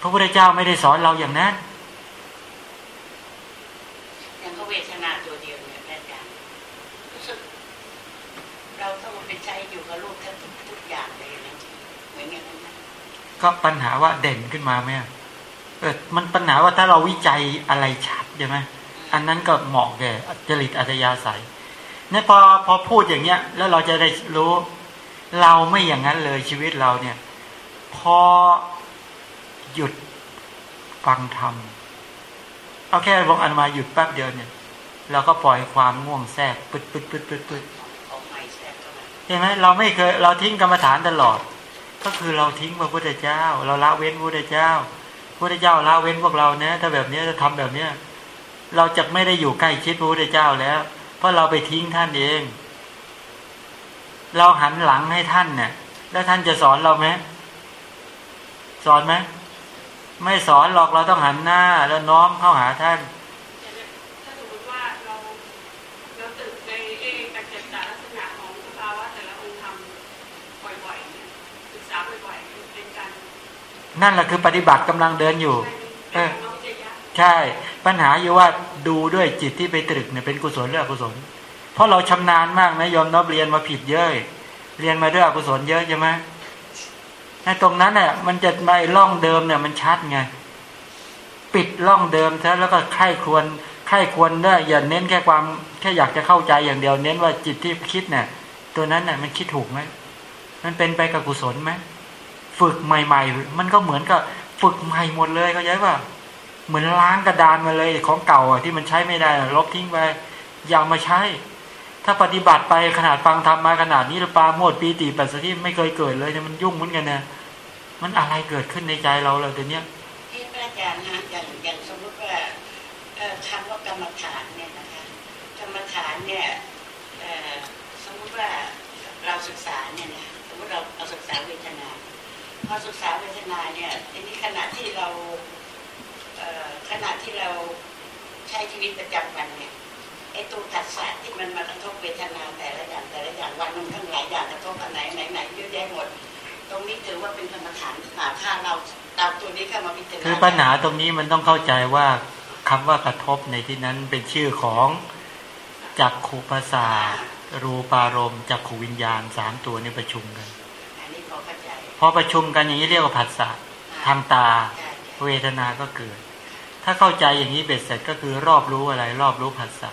Speaker 1: พระพุทธเจ้าไม่ได้สอนเราอย่างนั้น
Speaker 2: อย่างเขาเวทนาตัวเดียวเนี่ยอาจารย์รู้สึกเราต้องไปใจอยู่กับลูกแทบทุกอย่างเลยนะเหมือนอย่างนั้นนะ
Speaker 1: ก็ปัญหาว่าเด่นขึ้นมาไหมเออมันปัญหาว่าถ้าเราวิจัยอะไรชัดใช่ไหมอันนั้นก็เหมาะแก่จริตอัตยาศัยเนี่ยพอพอพูดอย่างเงี้ย แล้วเราจะได้รู้ เราไม่อย่างนั้นเลยชีวิตเราเนี่ย พอหยุดฟังธรรมเอาแค่บอกอันมาหยุดแป๊บเดียวเนี่ยเราก็ปล่อยความง่วงแทรกปึดปึดปึดปึดปึด
Speaker 2: ของใหม่แทรกเห็
Speaker 1: นไหมเราไม่เคยเราทิ้งกรรมฐานตลอด ก็คือเราทิ้งพระพุทธเจ้า เราละเว้นพระพุทธเจ้าพระพุทธเจ้าละเว้นพวกเราเนะถ้าแบบนี้จะทำแบบเนี้ยเราจะไม่ได้อยู่ใกล้ชิดพระพุทธเจ้าแล้ว เพราะเราไปทิ้งท่านเอง เราหันหลังให้ท่านเนี่ยแล้วท่านจะสอนเราไหมสอนไหมไม่สอนหรอกเราต้องหันหน้าแล้วน้อมเข้าหาท่าน
Speaker 3: ถ้าสมมติว่าเราเราตึกในเองการจัดการลักษณะของสภาวะแต่ละองค์ทำบ่อยๆเนี่ยศึกษาบ่อยๆเนี่ยเป็นการ
Speaker 1: นั่นแหละคือปฏิบัติกำลังเดินอยู่ เอ
Speaker 3: เอ
Speaker 1: อ
Speaker 3: อของวิทยา
Speaker 1: ใช่ ปัญหาอยู่ว่าดูด้วยจิตที่ไปตรึกเนี่ยเป็นกุศลหรืออกุศล เพราะเราชำนาญมากนะยอมนับเรียนมาผิดเยอะ เรียนมาด้วยอกุศลเยอะใช่ไหมไอ้ตรงนั้นเนี่ยมันจะในร่องเดิมเนี่ยมันชัดไง ปิดร่องเดิมซะแล้วก็ไข้ควรไข้ควรด้อย่าเน้นแค่ความแค่อยากจะเข้าใจอย่างเดียว เน้นว่าจิตที่คิดเนี่ย ตัวนั้นเนี่ยมันคิดถูกไหมมันเป็นไปกับกุศลไหมฝึกใหม่ ๆ มันก็เหมือนกับฝึกใหม่หมดเลยเข้าใจป่ะเหมือนล้างกระดานมาเลยของเก่าอะที่มันใช้ไม่ได้ลบทิ้งไปอย่ามาใช้ ถ้าปฏิบัติไปขนาดฟังทำมมาขนาดนี้แล้วปาโมดปีติปัสสติไม่เคยเกิดเลยเนี่ยมันยุ่งเหมือนกันนะมันอะไรเกิดขึ้นในใจเราเลยตัวเนี้ย
Speaker 2: ที่พระอาจารย์นะอย่างอย่างสมมติว่าคำว่ากรรมฐานเนี่ยนะคะกรรมฐานเนี่ยสมมติว่าเราศึกษาเนี่ยนะสมมติเราเราศึกษาเวทนาพอศึกษาเวทนาเนี่ยทีนี้ขณะที่เราขณะที่เราใช้ชีวิตประจำวันเนี่ย ไอ้ตัวตัดสะที่มันมากระทบเวทนาแต่ละอย่างแต่ละอย่างวันมันทั้งหลายอย่างกระทบอันไหนไหนไหนเยอะแยะหมด ตรงนี้ถือว่าเป็นกรรมฐานหาถ้าเราเอาตัวนี้เข้ามาพิจารณา
Speaker 1: คือปัญหาตรงนี้มันต้องเข้าใจว่าคำว่ากระทบในที่นั้นเป็นชื่อของจักขุภาษาทรูปารมณ์จักขูวิญญาณสามตัวนี้ประชุมกัน
Speaker 2: อันนี้พอเข้าใจ
Speaker 1: พอประชุมกันอย่างนี้เรียกว่าผัสสะทางตา
Speaker 2: ใช่ใช่
Speaker 1: เวทนาก็เกิด ถ้าเข้าใจอย่างนี้เบ็ดเสร็จก็คือรอบรู้อะไร รอบรู้ผัสสะ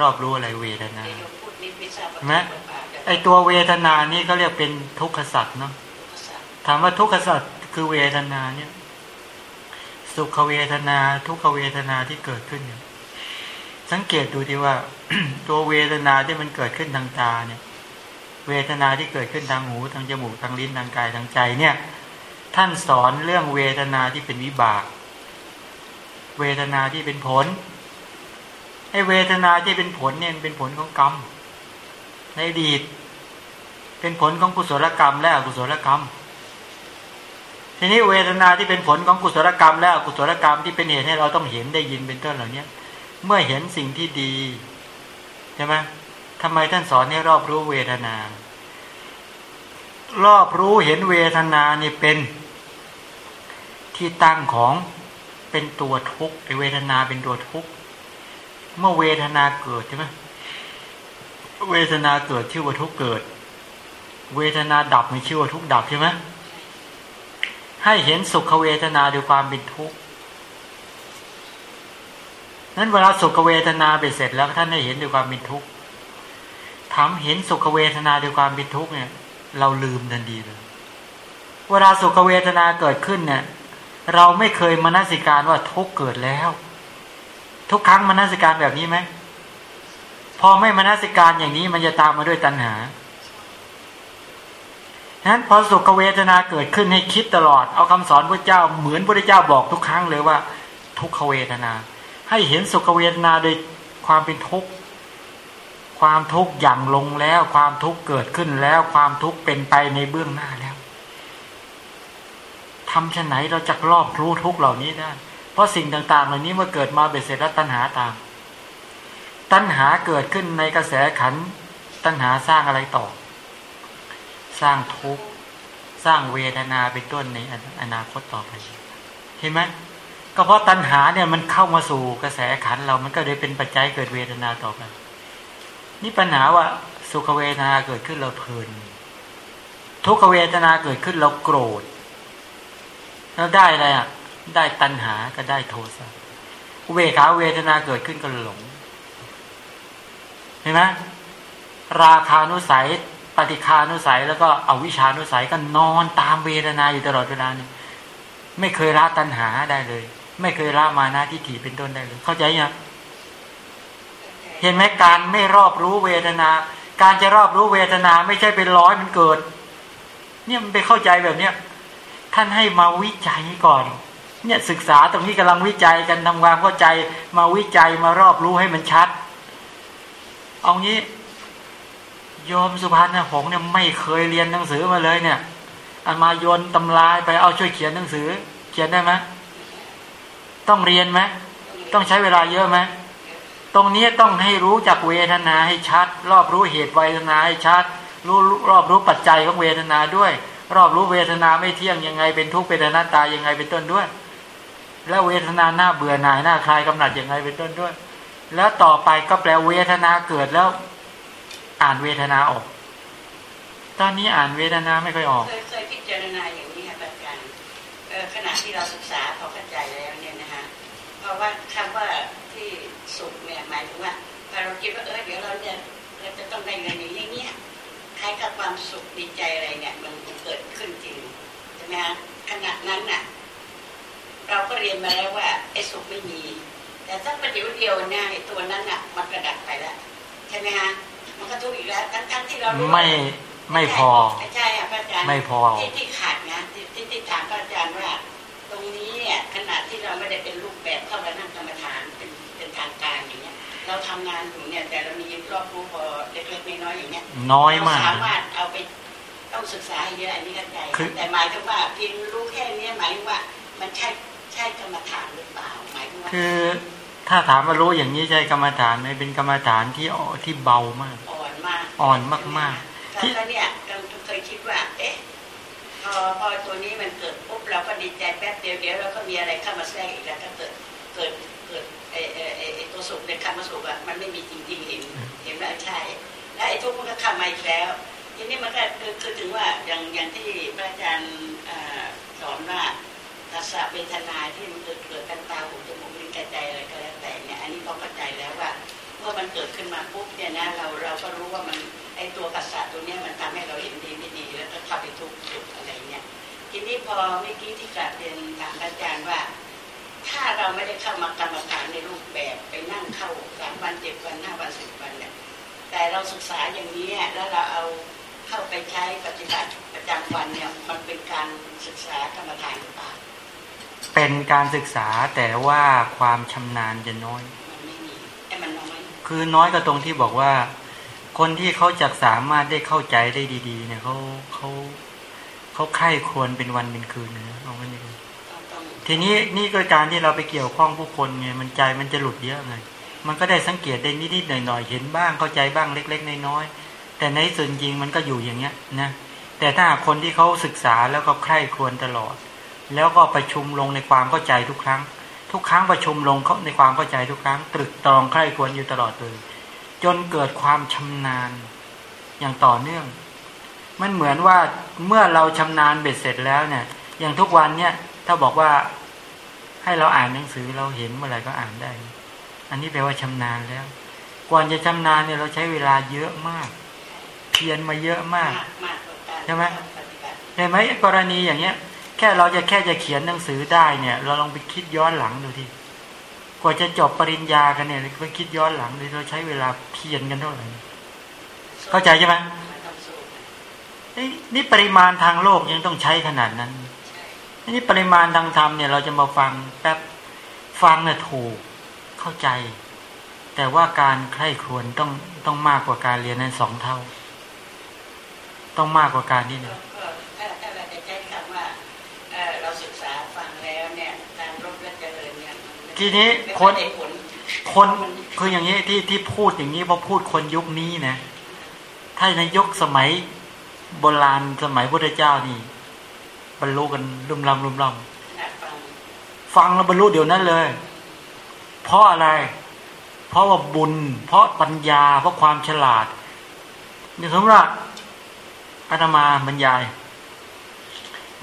Speaker 1: รอบรู้อะไรเวทนา
Speaker 2: ที่เราพูดนี่ไม่ทราบว่า
Speaker 1: เห็นไหม
Speaker 2: ถูกหรือเปล่าแต่
Speaker 1: ไอตัวเวทนานี่ก็เรียกเป็นทุกขสัตว์เนาะ
Speaker 2: ภาษา
Speaker 1: ถามว่าทุกขสัตว์คือเวทนาเนี่ย สุขเวทนา ทุกขเวทนาที่เกิดขึ้นเนี่ยสังเกตดูดีว่า ตัวเวทนาที่มันเกิดขึ้นทางตาเนี่ย เวทนาที่เกิดขึ้นทางหูทางจมูกทางลิ้นทางกายทางใจเนี่ย ท่านสอนเรื่องเวทนาที่เป็นวิบาก เวทนาที่เป็นผล ไอเวทนาที่เป็นผลเนี่ยเป็นผลของกรรม ในอดีต เป็นผลของกุศลกรรม และอกุศลกรรม ทีนี้เวทนาที่เป็นผลของกุศลกรรม และอกุศลกรรมที่เป็นเหตุให้เราต้องเห็นได้ยินเป็นต้นเหล่านี้เมื่อเห็นสิ่งที่ดีใช่ไหมทำไมท่านสอนให้รอบรู้เวทนา รอบรู้เห็นเวทนานี่เป็นที่ตั้งของเป็นตัวทุกข์ไอเวทนาเป็นตัวทุกข์ เมื่อเวทนาเกิดใช่ไหมเวทนาเกิดชื่อว่าทุกเกิด เวทนาดับไม่ชื่อว่าทุกดับใช่ไหมให้เห็นสุขเวทนาด้วยความเป็นทุกข์นั้นเวลาสุขเวทนาไปเสร็จแล้วท่านได้เห็นด้วยความเป็นทุกข์ถามเห็นสุขเวทนาด้วยความเป็นทุกข์เนี่ย เราลืมทันทีเลย เวลาสุขเวทนาเกิดขึ้นเนี่ย เราไม่เคยมนสิการว่าทุกข์เกิดแล้ว ทุกครั้งมนสิการแบบนี้ไหมพอไม่มนสิการอย่างนี้มันจะตามมาด้วยตัณหาฉะนั้นพอสุขเวทนาเกิดขึ้นให้คิดตลอดเอาคำสอนพระเจ้าเหมือนพระเจ้าบอกทุกครั้งเลยว่า ทุกขเวทนา ให้เห็นสุขเวทนาโดยความเป็นทุกข์ความทุกข์อย่างลงแล้ว ความทุกข์เกิดขึ้นแล้ว ความทุกข์เป็นไปในเบื้องหน้าแล้วทำเช่นไหนเราจะรอบรู้ทุกเหล่านี้ได้ เพราะสิ่งต่างๆ เหล่านี้เมื่อเกิดมาเบ็ดเสร็จแล้วตัณหาตาม ตัณหาเกิดขึ้นในกระแสขัน ตัณหาสร้างอะไรต่อ สร้างทุกข์สร้างเวทนาเป็นต้นในอนาคตต่อไปเห็นไหมก็เพราะตัณหาเนี่ยมันเข้ามาสู่กระแสขันเรามันก็เลยเป็นปัจจัยเกิดเวทนาต่อไปนี่ปัญหาว่าสุขเวทนาเกิดขึ้นเราเพลิน ทุกขเวทนาเกิดขึ้นเราโกรธแล้วได้อะไรอะ ได้ตัณหาก็ได้โทสะอุเบกขาเวทนาเกิดขึ้นก็หลงเห็นไหมราคานุสัย ปฏิคานุสัย แล้วก็อวิชานุสัยก็นอนตามเวทนาอยู่ตลอดเวลาเนี่ยไม่เคยละตัณหาได้เลย ไม่เคยละมานาทิฏฐิเป็นต้นได้เลย เข้าใจยังเห็นไหมการไม่รอบรู้เวทนา การจะรอบรู้เวทนาไม่ใช่เป็นร้อยมันเกิด เนี่ยมันไปเข้าใจแบบเนี้ยท่านให้มาวิจัยก่อน เนี่ยศึกษาตรงนี้กำลังวิจัยกันทำความเข้าใจมาวิจัยมารอบรู้ให้มันชัด เอางี้โยมสุพรรณหงเนี่ยไม่เคยเรียนหนังสือมาเลยเนี่ยอันมาโยนตำรายไปเอาช่วยเขียนหนังสือ เขียนได้ไหมต้องเรียนไหมต้องใช้เวลาเยอะไหมตรงนี้ต้องให้รู้จักเวทนาให้ชัด รอบรู้เหตุเวทนาให้ชัด รู้รอบรู้ปัจจัยของเวทนาด้วย รอบรู้เวทนาไม่เที่ยงยังไงเป็นทุกข์เป็นอนัตตายังไงเป็นต้นด้วย แล้วเวทนาหน้าเบื่อหน่ายหน้าคลายกำหนัดยังไงเป็นต้นด้วย แล้วต่อไปก็แปลเวทนาเกิดแล้ว อ่านเวทนาออก ตอนนี้อ่านเวทนาไม่ค่อยออก
Speaker 2: เคยพิจารณาอย่างนี้ค่ะอาจารย์ขณะที่เราศึกษาพอเข้าใจแล้วเนี่ยนะคะเพราะว่าคำว่า ไม่ไม่
Speaker 1: พอ
Speaker 2: ใช่ค่ะพระอาจารย์
Speaker 1: ไม่พอ
Speaker 2: ที่ที่ขาดนะที่ที่ที่ถามพระอาจารย์ว่า ตรงนี้เนี่ยขณะที่เราไม่ได้เป็นรูปแบบเข้ามานั่งกรรมฐานเป็นเป็นทางการอย่างเงี้ย เราทำงานอยู่เนี่ยแต่เรามีรอบรู้พอเล็กๆน้อยๆอย่างเงี้ย
Speaker 1: น้อยมาก
Speaker 2: เรสามารถเอาไปต้องศึกษาให้เยอะอันนี้เข้าใจ
Speaker 1: คือ
Speaker 2: แต่หมายถึงว่าเพียงรู้แค่เนี้ยหมายถึงว่ามันใช่ใช่กรรมฐานหรือเปล่าหมายถึงว่า
Speaker 1: คือถ้าถามว่ารู้อย่างนี้ใช่กรรมฐานไหมเป็นกรรมฐานที่อ่อที่เบามาก
Speaker 2: อ่อนมาก
Speaker 1: อ่อนมากๆ
Speaker 2: ที่แล้วเนี่ยก็เคยคิดว่า เอ๊ะพอพอตัวนี้มันเกิดปุ๊บเราก็ดีใจแป๊บเดียวเดี๋ยวเราก็มีอะไรเข้ามาแทรกอีกแล้วก็เกิดเกิดเกิดไอ้ไอ้ไอ้ไอ้ตัวสุขในคำว่าสุขอะมันไม่มีจริงๆเห็นเห็นว่าใช่และไอ้ทุกข์มันก็เข้ามาอีกแล้ว ทีนี้มันก็คือคือถึงว่าอย่างอย่างที่พระอาจารย์อ่าสอนว่าทัศเวทนาที่มันเกิดเกิดกันตาหูจมูกลิ้นกายใจอะไรก็แล้วแต่เนี่ยอันนี้เราเข้าใจแล้วว่า เมื่อมันเกิดขึ้นมาปุ๊บเนี่ยนะเราเราก็รู้ว่ามันไอตัวกัสสะตัวเนี้ยมันทำให้เราเห็นดีไม่ดีแล้วก็เข้าไปทุกข์สุขอะไรเนี่ยทีนี้พอเมื่อกี้ที่กราบเรียนถามอาจารย์ว่า ถ้าเราไม่ได้เข้ามากรรมฐานในรูปแบบไปนั่งเข้าสามวันเจ็ดวันห้าวันสิบวันเนี่ยแต่เราศึกษาอย่างนี้แล้วเราเอาเข้าไปใช้ปฏิบัติประจำวันเนี่ยมันเป็นการศึกษากรรมฐานหรือเปล่า
Speaker 1: เป็นการศึกษาแต่ว่าความชำนาญจะน้อย
Speaker 2: มันไม่มีไอ้มันน้อย
Speaker 1: คือน้อยก็ตรงที่บอกว่า คนที่เขาจะสามารถได้เข้าใจได้ดีๆ เนี่ยเขาเขาเขาใคร่ควรเป็นวันเป็นคืนนะเอาไม่ดีกว่า
Speaker 2: ต้องต้อง
Speaker 1: ทีนี้นี่ก็การที่เราไปเกี่ยวข้องผู้คนไงมันใจมันจะหลุดเยอะไงมันก็ได้สังเกตได้นิดๆหน่อยๆเห็นบ้างเข้าใจบ้างเล็ก ๆ น้อยๆแต่ในส่วนจริงมันก็อยู่อย่างเงี้ยนะแต่ถ้าหากคนที่เขาศึกษาแล้วก็ใคร่ควรตลอด แล้วก็ประชุมลงในความเข้าใจทุกครั้ง ทุกครั้งประชุมลงเขาในความเข้าใจทุกครั้งตรึกตรองใคร่ควรอยู่ตลอดเลย จนเกิดความชำนาญอย่างต่อเนื่อง มันเหมือนว่าเมื่อเราชำนาญเบ็ดเสร็จแล้วเนี่ย อย่างทุกวันเนี่ย ถ้าบอกว่าให้เราอ่านหนังสือเราเห็นเมื่อไหร่ก็อ่านได้ อันนี้แปลว่าชำนาญแล้วก่อนจะชำนาญเนี่ยเราใช้เวลาเยอะมาก เพียรมาเยอะมาก
Speaker 2: มากมากกว่าการ
Speaker 1: ใช่ไหม
Speaker 2: ปฏิบัติ
Speaker 1: เห็นไหมกรณีอย่างเงี้ยแค่เราจะแค่จะเขียนหนังสือได้เนี่ย เราลองไปคิดย้อนหลังดูทีกว่าจะจบปริญญากันเนี่ยไปคิดย้อนหลังดูเราใช้เวลาเพียรกันเท่าไหร่เข้าใจใช่ไหม
Speaker 2: มันต้องสู้
Speaker 1: เอ้ยนี่ปริมาณทางโลกยังต้องใช้ขนาดนั้น
Speaker 2: ใช่
Speaker 1: นี่ปริมาณทางธรรมเนี่ย เราจะมาฟังแป๊บฟังเนี่ยถูกเข้าใจ แต่ว่าการใคร่ครวญต้องต้องมากกว่าการเรียนนั้นสองเท่า ต้องมากกว่าการที่ห
Speaker 2: ก็
Speaker 1: นึ่ง ทีนี้คนคนคืออย่างนี้ที่ที่พูดอย่างนี้เพราะพูดคนยุคนี้นะ ถ้าในยุคสมัยโบราณสมัยพุทธเจ้านี่ บรรลุกันลุ่มลำลุ่มลำฟังแล้วบรรลุเดี๋ยวนั้นเลย เพราะอะไร เพราะว่าบุญ เพราะปัญญา เพราะความฉลาดนี่สมมติว่าอาตมาบรรยาย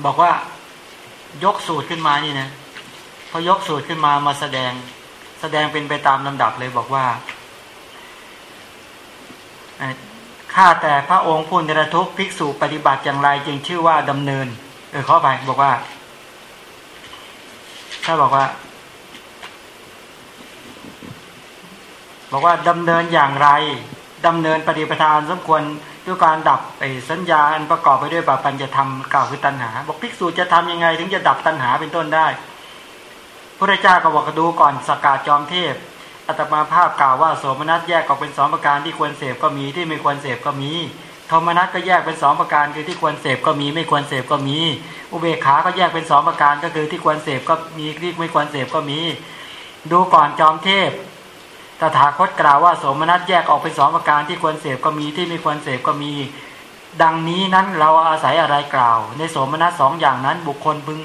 Speaker 1: บอกว่ายกสูตรขึ้นมานี่นะ พอยกสูตรขึ้นมามาแสดง แสดงเป็นไปตามลำดับเลยบอกว่าข้าแต่พระองค์ผู้นิรทุกข์ภิกษุปฏิบัติอย่างไรจึงชื่อว่าดำเนิน เออข้าไปบอกว่า ถ้าบอกว่า บอกว่าดำเนินอย่างไรดำเนินปฏิปทานสมควรด้วยการดับไอ้สัญญาอันประกอบไปด้วยบาปัญจะทำกล่าวคือตัณหา บอกภิกษุจะทำยังไง ถึงจะดับตัณหาเป็นต้นได้ พระเจ้าก็บอกดูก่อนสกกาจอมเทพอัตมาภาพกล่าวว่าโสมนัสแยกออกเป็นสองประการที่ควรเสพก็มีที่ไม่ควรเสพก็มีโทมนัสก็แยกเป็นสองประการคือที่ควรเสพก็มีไม่ควรเสพก็มี อุเบกขาก็แยกเป็นสองประการก็คือที่ควรเสพก็มีที่ไม่ควรเสพก็มี ดูก่อนจอมเทพตถาคตกล่าวว่าโสมนัสแยกออกเป็นสองประการที่ควรเสพก็มีที่ไม่ควรเสพก็มี ดังนี้นั้นเราอาศัยอะไรกล่าว ในโสมนัสสองอย่างนั้นบุคคลพึง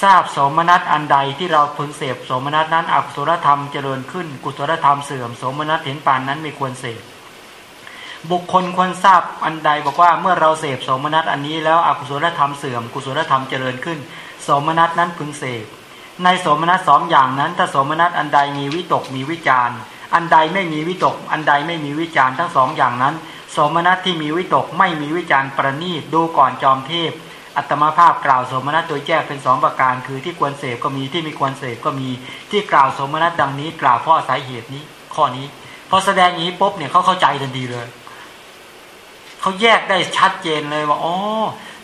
Speaker 1: ทราบโสมนัสอันใดที่เราพึงเสพโสมนัสนั้นอกุศลธรรมเจริญขึ้น กุศลธรรมเสื่อมโสมนัสเห็นปานนั้นไม่ควรเสพบุคคลควรทราบอันใดบอกว่าเมื่อเราเสพโสมนัสอันนี้แล้วอกุศลธรรมเสื่อมกุศลธรรมเจริญขึ้นโสมนัสนั้นพึงเสพในโสมนัสสองอย่างนั้นถ้าโสมนัสอันใดมีวิตกมีวิจารณ์อันใดไม่มีวิตก อันใดไม่มีวิจารณ์ทั้งสองอย่างนั้น โสมนัสที่มีวิตกไม่มีวิจารณ์ประณีตดูก่อนจอมเทพ อัตมาภาพกล่าวสมนัสโดยแยกเป็นสองประการ คือที่ควรเสพก็มีที่ไม่ควรเสพก็มีที่กล่าวสมนัสดังนี้ กล่าวเพราะอาเหตุนี้ ข้อนี้พอแสดงอย่างนี้ปุ๊บเนี่ยเขาเข้าใจทันทีเลยเขาแยกได้ชัดเจนเลยว่าอ๋อ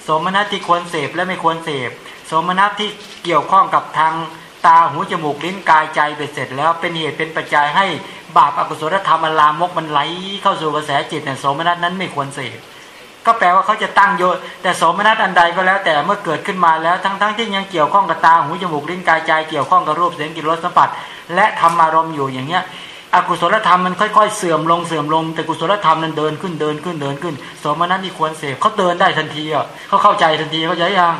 Speaker 1: โสมนัสที่ควรเสพและไม่ควรเสพสมนัสที่เกี่ยวข้องกับทางตาหูจมูกลิ้นกายใจไปเสร็จ แล้วเป็นเหตุเป็นปัจจัยให้บาปอกุศลธรรมอลามกมันไหลเข้าสู่กระแสจิตเนี่ยสมนัสนั้นไม่ควรเสพ ก็แปลว่าเขาจะตั้งโยแต่โสมนัสอันใดก็แล้วแต่เมื่อเกิดขึ้นมาแล้วทั้งๆทที่ยังเกี่ยวข้องกับตาหูจมูกลิ้นกายใจเกี่ยวข้องกับรูปเสียงกลิ่นรสสัมผัส และธรรมารมณ์อยู่อย่างเงี้ยอกุศลธรรมมันค่อยๆเสื่อมลงเสื่อมลง แต่กุศลธรรมนั้นเดินขึ้นเดินขึ้นเดินขึ้น สมนัตนี่ควรเสพเขาเดินได้ทันทีอะเขาเข้าใจทันทีเขาใจยัง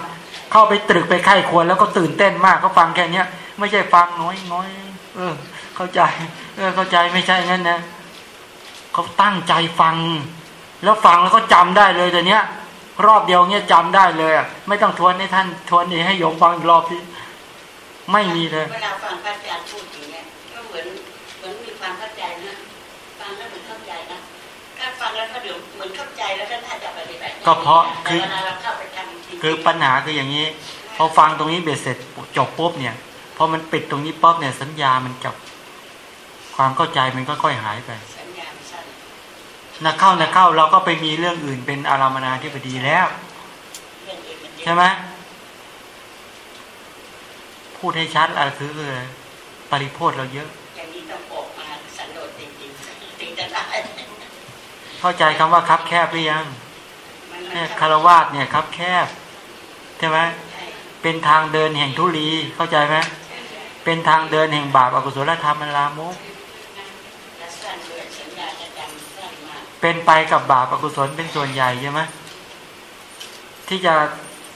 Speaker 1: เข้าไปตรึกไปไข้ควรแล้วก็ตื่นเต้นมากเขาฟังแค่เนี้ย ไม่ใช่ฟังน้อยน้อยเออ เข้าใจ เออเข้าใจไม่ใช่งั้นนะเขาตั้งใจฟัง แล้วฟังแล้วก็จำได้เลยแต่เนี้ย รอบเดียวเนี้ยจำได้เลยอะไม่ต้องทวนให้ท่านทวนนี่ให้โยมฟังอีกรอบที่ไม่มีเลย
Speaker 2: เวลาฟังพระอาจารย์พูดอย่างเงี้ยก็เหมือนเหมือนมีความเข้าใจนะฟังแล้วเหมือนเข้าใจนะถ้าฟังแล้วก็เดี๋ยวเหมือนเข้าใจแล้วก็น่าจะปฏิบัติ
Speaker 1: ก็เพราะคือ
Speaker 2: แต่เวลาเราเข้าไปทำจริงๆ
Speaker 1: คือปัญหาคืออย่างนี้ พอฟังตรงนี้เบ็ดเสร็จจบปุ๊บเนี่ยพอมันปิดตรงนี้ป๊อบเนี่ยสัญญามันจับความเข้าใจมันก็ค่อยหายไป
Speaker 2: สัญญาณสั้น
Speaker 1: นักเข้านักเข้าเราก็ไปมีเรื่องอื่นเป็นอารามนาที่พอดีแล้ว
Speaker 2: เรื่องอื่นมันเยอะ
Speaker 1: ใช่ไหมพูดให้ชัดอะไรคือปริโพธเราเยอะ
Speaker 2: อย่างนี้ต้องออกมาสันโดษจริงๆถึงจะได้
Speaker 1: เข้าใจคำว่าคับแคบหรือยัง
Speaker 2: มัน
Speaker 1: เนี่ย
Speaker 2: มัน
Speaker 1: คารวาสเนี่ยคับแคบใช่ไหม
Speaker 2: ใช่
Speaker 1: เป็นทางเดินแห่งทุลีเข้าใจไหมเป็นทางเดินแห่งบาปอกุศลธรรมมันลามก
Speaker 2: และสั้นด้วยสัญญาจะจำสั้นมาก
Speaker 1: เป็นไปกับบาปอกุศลเป็นส่วนใหญ่ใช่ไหมที่จะ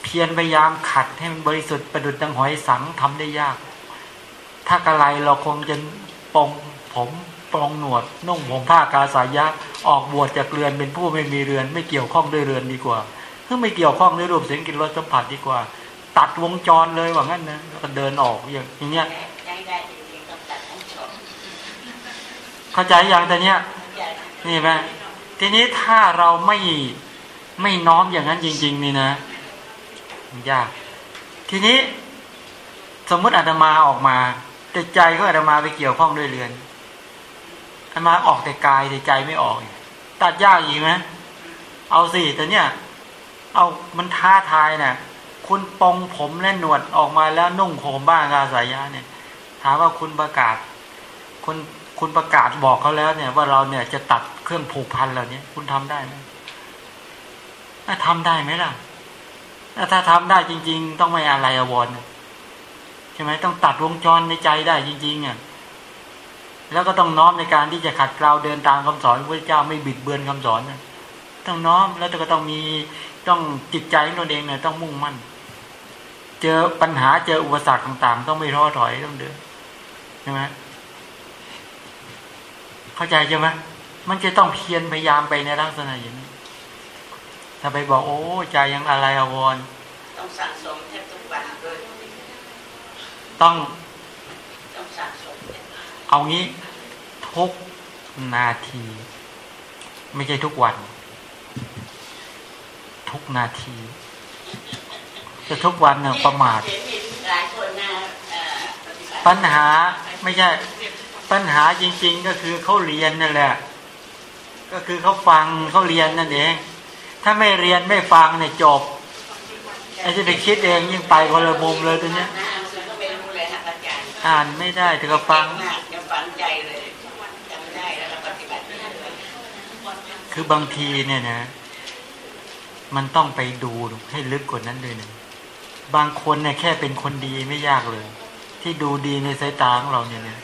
Speaker 1: เพียรพยายามขัดให้มันบริสุทธิ์ประดุดดังหอยสังทำได้ยาก ถ้ากระไรเราคงจะปองผมปองหนวดนุ่งผมผ้ากาสายะออกบวชจากเรือนเป็นผู้ไม่มีเรือน ไม่เกี่ยวข้องด้วยเรือนดีกว่าคือไม่เกี่ยวข้องด้วยรูปเสียงกลิ่นรสสัมผัสดีกว่า ตัดวงจรเลยว่างั้นนะแล้วก็เดินออกอย่างอย่างเงี้ย
Speaker 2: ได้ได้จริงๆต้องตัดทั้งสอง
Speaker 1: เข้าใจอย่างแต่เนี้ย
Speaker 2: ใหญ่
Speaker 1: นี่ไหม ทีนี้ถ้าเราไม่ไม่น้อมอย่างนั้นจริง ๆ นี่นะยาก ทีนี้สมมุติอาตมาออกมา แต่ใจก็อาตมาไปเกี่ยวข้องด้วยเรือนอาตมาออกแต่กายแต่ใจไม่ออก ตัดยากอีกไหมเอาสิแต่เนี้ยเอามันท้าทายนะ่ะ คุณปองผมและหนวดออกมาแล้วนุ่งโคมบ้างกาสายะเนี่ย ถามว่าคุณประกาศ คุณคุณประกาศบอกเขาแล้วเนี่ย ว่าเราเนี่ยจะตัด เครื่องผูกพันเหล่านี้คุณทำได้ไหมถ้าทำได้ไหมล่ะถ้าทำได้จริง ๆ ต้องไม่อะไรอวรใช่ไหมต้องตัดวงจรในใจได้จริงๆอะแล้วก็ต้องน้อมในการที่จะขัดเกลาเดินตามคำสอนพระเจ้าไม่บิดเบือนคำสอนนะต้องน้อมแล้วก็ต้องมีต้องจิตใจของตนเองเนี่ยต้องมุ่งมั่น เจอปัญหาเจออุปสรรคต่าง ๆ ต้องไม่ท้อถอยต้องเดินใช่ไหมเข้าใจใช่ไหม มันจะต้องเพียรพยายามไปในลักษณะอย่างนี้ ถ้าไปบอกโอ้ใจยังอะไรอวร
Speaker 2: ต้องสะสมแทบทุกวันด้วย
Speaker 1: ต้อง
Speaker 2: ต้องสะสมเอา
Speaker 1: งี้ทุกนาที ไม่ใช่ทุกวัน ทุกนาทีจะทุกวันเนี่ยประมาท
Speaker 2: ปั
Speaker 1: ญหาไม่ใช่ปัญหาจริง ๆ ก็คือเขาเรียนนั่นแหละ ก็คือเขาฟังเขาเรียนนั่นเองถ้าไม่เรียนไม่ฟังเนี่ยจบไอ้ที่ไปคิดเองยิ่งไปคนละมุมเลยตัวเนี้ย
Speaker 2: นะอ่านหนังสือก็ไม่รู้เลยฮะอาจารย์
Speaker 1: อ่านไม่ได้แต่ก็ฟัง
Speaker 2: เก่มากยังฝังใจเลยจำได้แล้วก็ปฏิบัติได้เลย
Speaker 1: คือบางทีเนี่ยนะ มันต้องไปดูให้ลึกกว่านั้นเลยนะบางคนเนี่ยแค่เป็นคนดีไม่ยากเลย ที่ดูดีในสายตาของเราเนี่ยนะ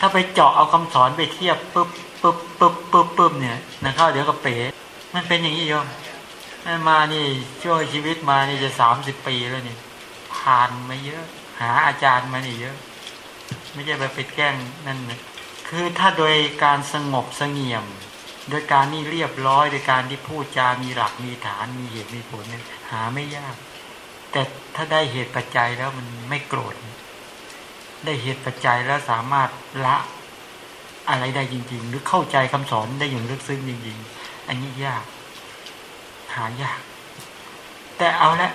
Speaker 1: ถ้าไปเจาะเอาคำสอนไปเทียบปุ๊บปุ๊บปุ๊บปุ๊บปุ๊บเนี่ยนะครับเดี๋ยวก็เป๋ มันเป็นอย่างนี้โยมมานี่ช่วงชีวิตมานี่จะสามสิบปีแล้วนี่ผ่านมาเยอะ หาอาจารย์มานี่เยอะ ไม่ใช่ไปไปแกล้งนั่นนะคือถ้าโดยการสงบสงี่ยม โดยการนี่เรียบร้อยโดยการที่พูดจามีหลักมีฐานมีเหตุมีผลเนี่ยหาไม่ยาก แต่ถ้าได้เหตุปัจจัยแล้วมันไม่โกรธ ได้เหตุปัจจัยแล้วสามารถละอะไรได้จริง ๆ หรือเข้าใจคำสอนได้อย่างลึกซึ้งจริง ๆ อันนี้ยาก หายาก แต่เอาละ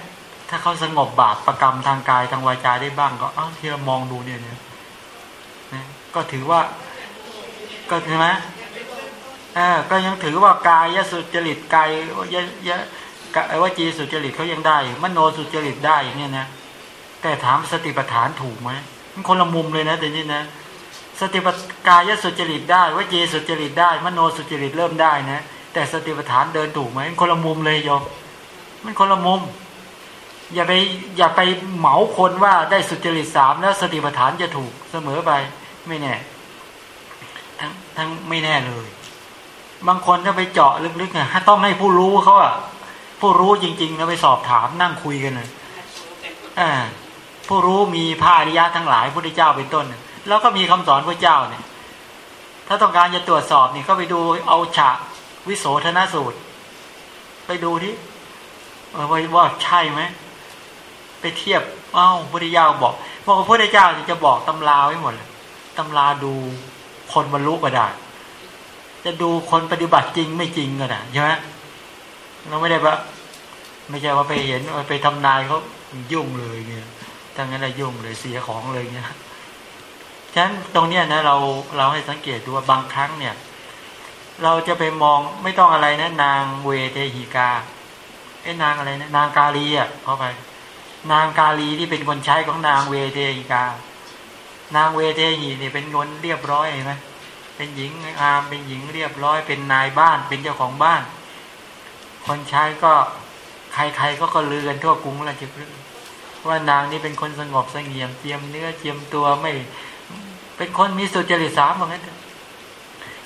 Speaker 1: ถ้าเขาสงบบาปประกรรมทางกายทางวาจาได้บ้าง ก็เอ้าที่เรามองดูเนี่ยเนี่ยนะก็ถือว่า ก็ใช่ไหมอ่าก็ยังถือว่ากายสุจริตกายยะยะกะวจีสุจริตเขายังได้ มโนสุจริตได้อย่างเงี้ยนะแต่ถามสติปัฏฐานถูกไหม มันคนละมุมเลยนะแต่นี่นะ สติปัฏกายสุจริตได้วจีสุจริตได้ มโนสุจริตเริ่มได้นะแต่สติปัฏฐานเดินถูกไหมมันคนละมุมเลยโยมมันคนละมุม อย่าไปอย่าไปเหมาคนว่าได้สุจริตสามแล้วสติปัฏฐานจะถูกเสมอไปไม่แน่ ทั้งทั้งไม่แน่เลย บางคนถ้าไปเจาะลึกๆเนี่ยต้องให้ผู้รู้เขาอะผู้รู้จริงๆนะไปสอบถามนั่งคุยกัน
Speaker 2: เป็นพุทธ
Speaker 1: อ่า ผู้รู้มีพระอริยะทั้งหลายพุทธเจ้าเป็นต้น แล้วก็มีคำสอนพระเจ้าเนี่ย ถ้าต้องการจะตรวจสอบเนี่ยก็ไปดูเอาฉากวิโสธนสูตร ไปดูที่ว่าว่าใช่ไหมไปเทียบเอ้าพุทธเจ้าบอกบอกว่าพระเจ้าจะบอกตำราไว้หมดเลยตำราดูคนบรรลุก็ได้ จะดูคนปฏิบัติจริงไม่จริงก็ได้ใช่ไหมเราไม่ได้ว่าไม่ใช่ว่าไปเห็นไปทำนายเขายุ่งเลยเนี่ย ทั้งนั้นเลยยุ่งเลยเสียของเลยเนี่ยฉะนั้นตรงเนี้ยนะเราเราให้สังเกตดูว่าบางครั้งเนี่ย เราจะไปมองไม่ต้องอะไรนะ นางเวเทหิกาไอ้นางอะไรนะนางกาลีอะเข้าไป นางกาลีที่เป็นคนใช้ของนางเวเทหิกา นางเวเทหินี่เป็นคนเรียบร้อยเห็นไหมเป็นหญิงอามเป็นหญิงเรียบร้อย เป็นนายบ้านเป็นเจ้าของบ้าน คนใช้ก็ใครๆก็ก็ลือกันทั่วกรุงราชพฤกษ์ ว่านางนี่เป็นคนสงบสงี่ยมเจียมเนื้อเจียมตัวไม่ เป็นคนมีสุจริตสามเหมือนกัน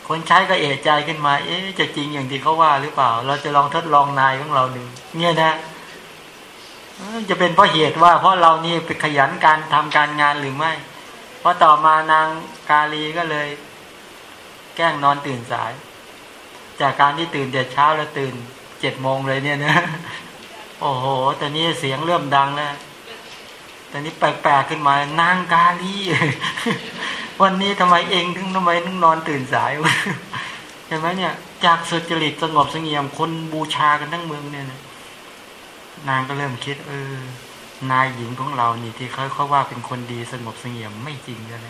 Speaker 1: คนใช้ก็เอะใจขึ้นมา เอ๊ะจะจริงอย่างที่เขาว่าหรือเปล่า เราจะลองทดลองนายของเราดูเนี่ยนะจะเป็นเพราะเหตุว่า เพราะเรานี่ไปขยันการทำการงานหรือไม่ เพราะต่อมานางกาลีก็เลย แกล้งนอนตื่นสาย จากการที่ตื่นแต่เช้าแล้วตื่นเจ็ดโมงเลยเนี่ยนะ โอ้โหแต่นี้เสียงเริ่มดังแล้ว แต่นี้แปลกๆขึ้นมานางกาลีวันนี้ทำไมเองถึงทำไมถึงนอนตื่นสายเห็นไหมเนี่ย จากสุจริตสงบสงเงียมคนบูชากันทั้งเมืองเนี่ยนะนางก็เริ่มคิด เออ นายหญิงของเรานี่ที่เขาเขาว่าเป็นคนดีสงบสงเงียมไม่จริงแล้ว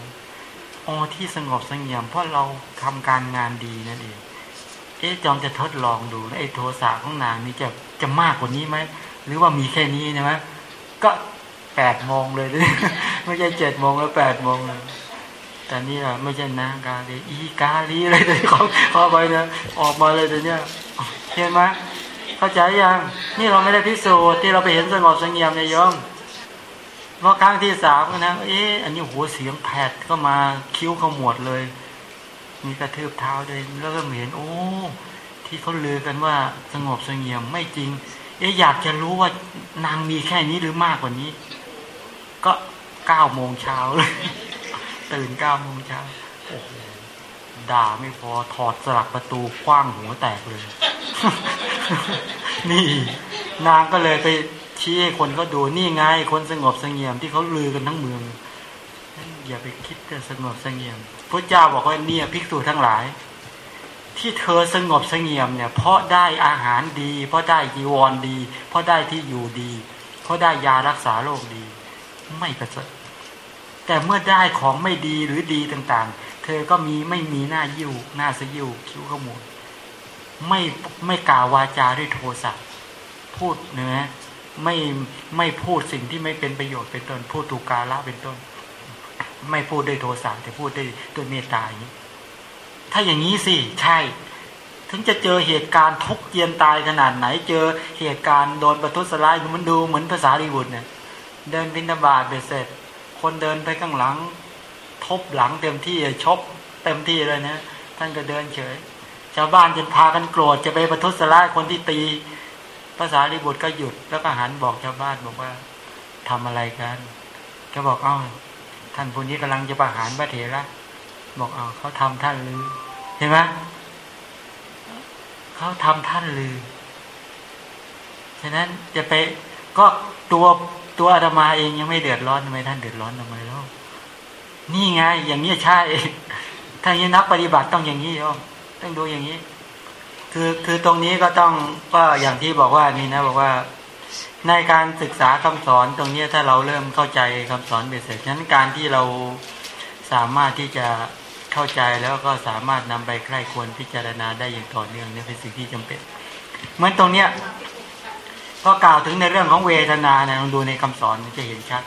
Speaker 1: อ๋อที่สงบสงเงียมเพราะเราทำการงานดีนั่นเองเอ๊ะจอมจะทดลองดูไอ้โทสะของนางนี่จะจะมากกว่านี้ไหมหรือว่ามีแค่นี้ใช่ไหมก็ แปดโมงเลยไม่ใช่เจ็ดโมงแล้วแปดโมงเลยแต่นี่อะไม่ใช่นางกาลีอีกาลีอะไรเลยขาเขาไปนะออกมาเลยแต่เนี้ยเห็นไหมเข้าใจยังนี่เราไม่ได้พิสูจน์ที่เราไปเห็นสงบสงเงียมในยมเพราครั้งที่สามนะเอ๊ะอันนี้หัวเสียงแผดก็มาคิ้วขมวดเลย มีกระทืบเท้าเลยแล้วก็เห็นโอ้ที่เขาลือกันว่าสงบสงเงียมไม่จริงเอ๊ะอยากจะรู้ว่านางมีแค่นี้หรือมากกว่านี้ ก็เก้าโมงเช้าเลย ตื่นเก้าโมงเช้าโอ้โหด่าไม่พอถอดสลักประตูคว้างหัวแตกเลย นี่ นางก็เลยไปชี้ให้คนเขาดูนี่ไง คนสงบสงเงียมที่เขาลือกันทั้งเมืองอย่าไปคิดแต่สงบสงเงียมพระเจ้าบอกว่าเนี่ยภิกษุทั้งหลาย ที่เธอสงบสงเงียมเนี่ย เพราะได้อาหารดี เพราะได้จีวรดี เพราะได้ที่อยู่ดี เพราะได้ยารักษาโรคดี ไม่ประเสริฐแต่เมื่อได้ของไม่ดีหรือดีต่างๆ เธอก็มีไม่มีหน้ายิ้วหน้าสยิวคิ้วขมวดไม่ไม่กล่าววาจาด้วยโทสะพูดเนื้อไม่ไม่พูดสิ่งที่ไม่เป็นประโยชน์เป็นต้นพูดถูกกาละเป็นต้น ไม่พูดด้วยโทสะแต่พูดด้วยด้วยเมตตาอย่างนี้ถ้าอย่างนี้สิใช่ ถึงจะเจอเหตุการณ์ทุกเยียนตายขนาดไหน เจอเหตุการณ์โดนประทุษร้ายมันดูเหมือนภาษาลีบุตรเนี่ย เดินบินบาตเบ็ดเสร็จ คนเดินไปข้างหลัง ทบหลังเต็มที่ชบเต็มที่เลยนะท่านก็เดินเฉย ชาวบ้านจะพากันโกรธจะไปประทุษร้ายคนที่ตีภาษาลีบุตรก็หยุด แล้วก็หันบอกชาวบ้านบอกว่าทำอะไรกันก็บอกอ้าวท่านผู้นี้กำลังจะประหารพระเถระบอกเอาเขาทำท่านลือเห็นไหมเขาทำท่านลือฉะนั้นจะไปก็ตัว ตัวอาตมาเองยังไม่เดือดร้อนทำไมท่านเดือดร้อนทำไมล้วนี่ไง อย่างนี้ใช่ถ้าอย่างนี้นักปฏิบัติต้องอย่างนี้โยมต้องดูอย่างนี้ คือคือตรงนี้ก็ต้องก็อย่างที่บอกว่านี่นะบอกว่า ในการศึกษาคำสอนตรงนี้ถ้าเราเริ่มเข้าใจคำสอนเบสเสร็จฉะนั้นการที่เราสามารถที่จะเข้าใจแล้วก็สามารถนำไปใคร่ควรพิจารณาได้อย่างต่อเนื่องนี่เป็นสิ่งที่จำเป็นเหมือนตรงเนี้ย พอกล่าวถึงในเรื่องของเวทนาเนี่ยลองดูในคำสอนจะเห็นชัด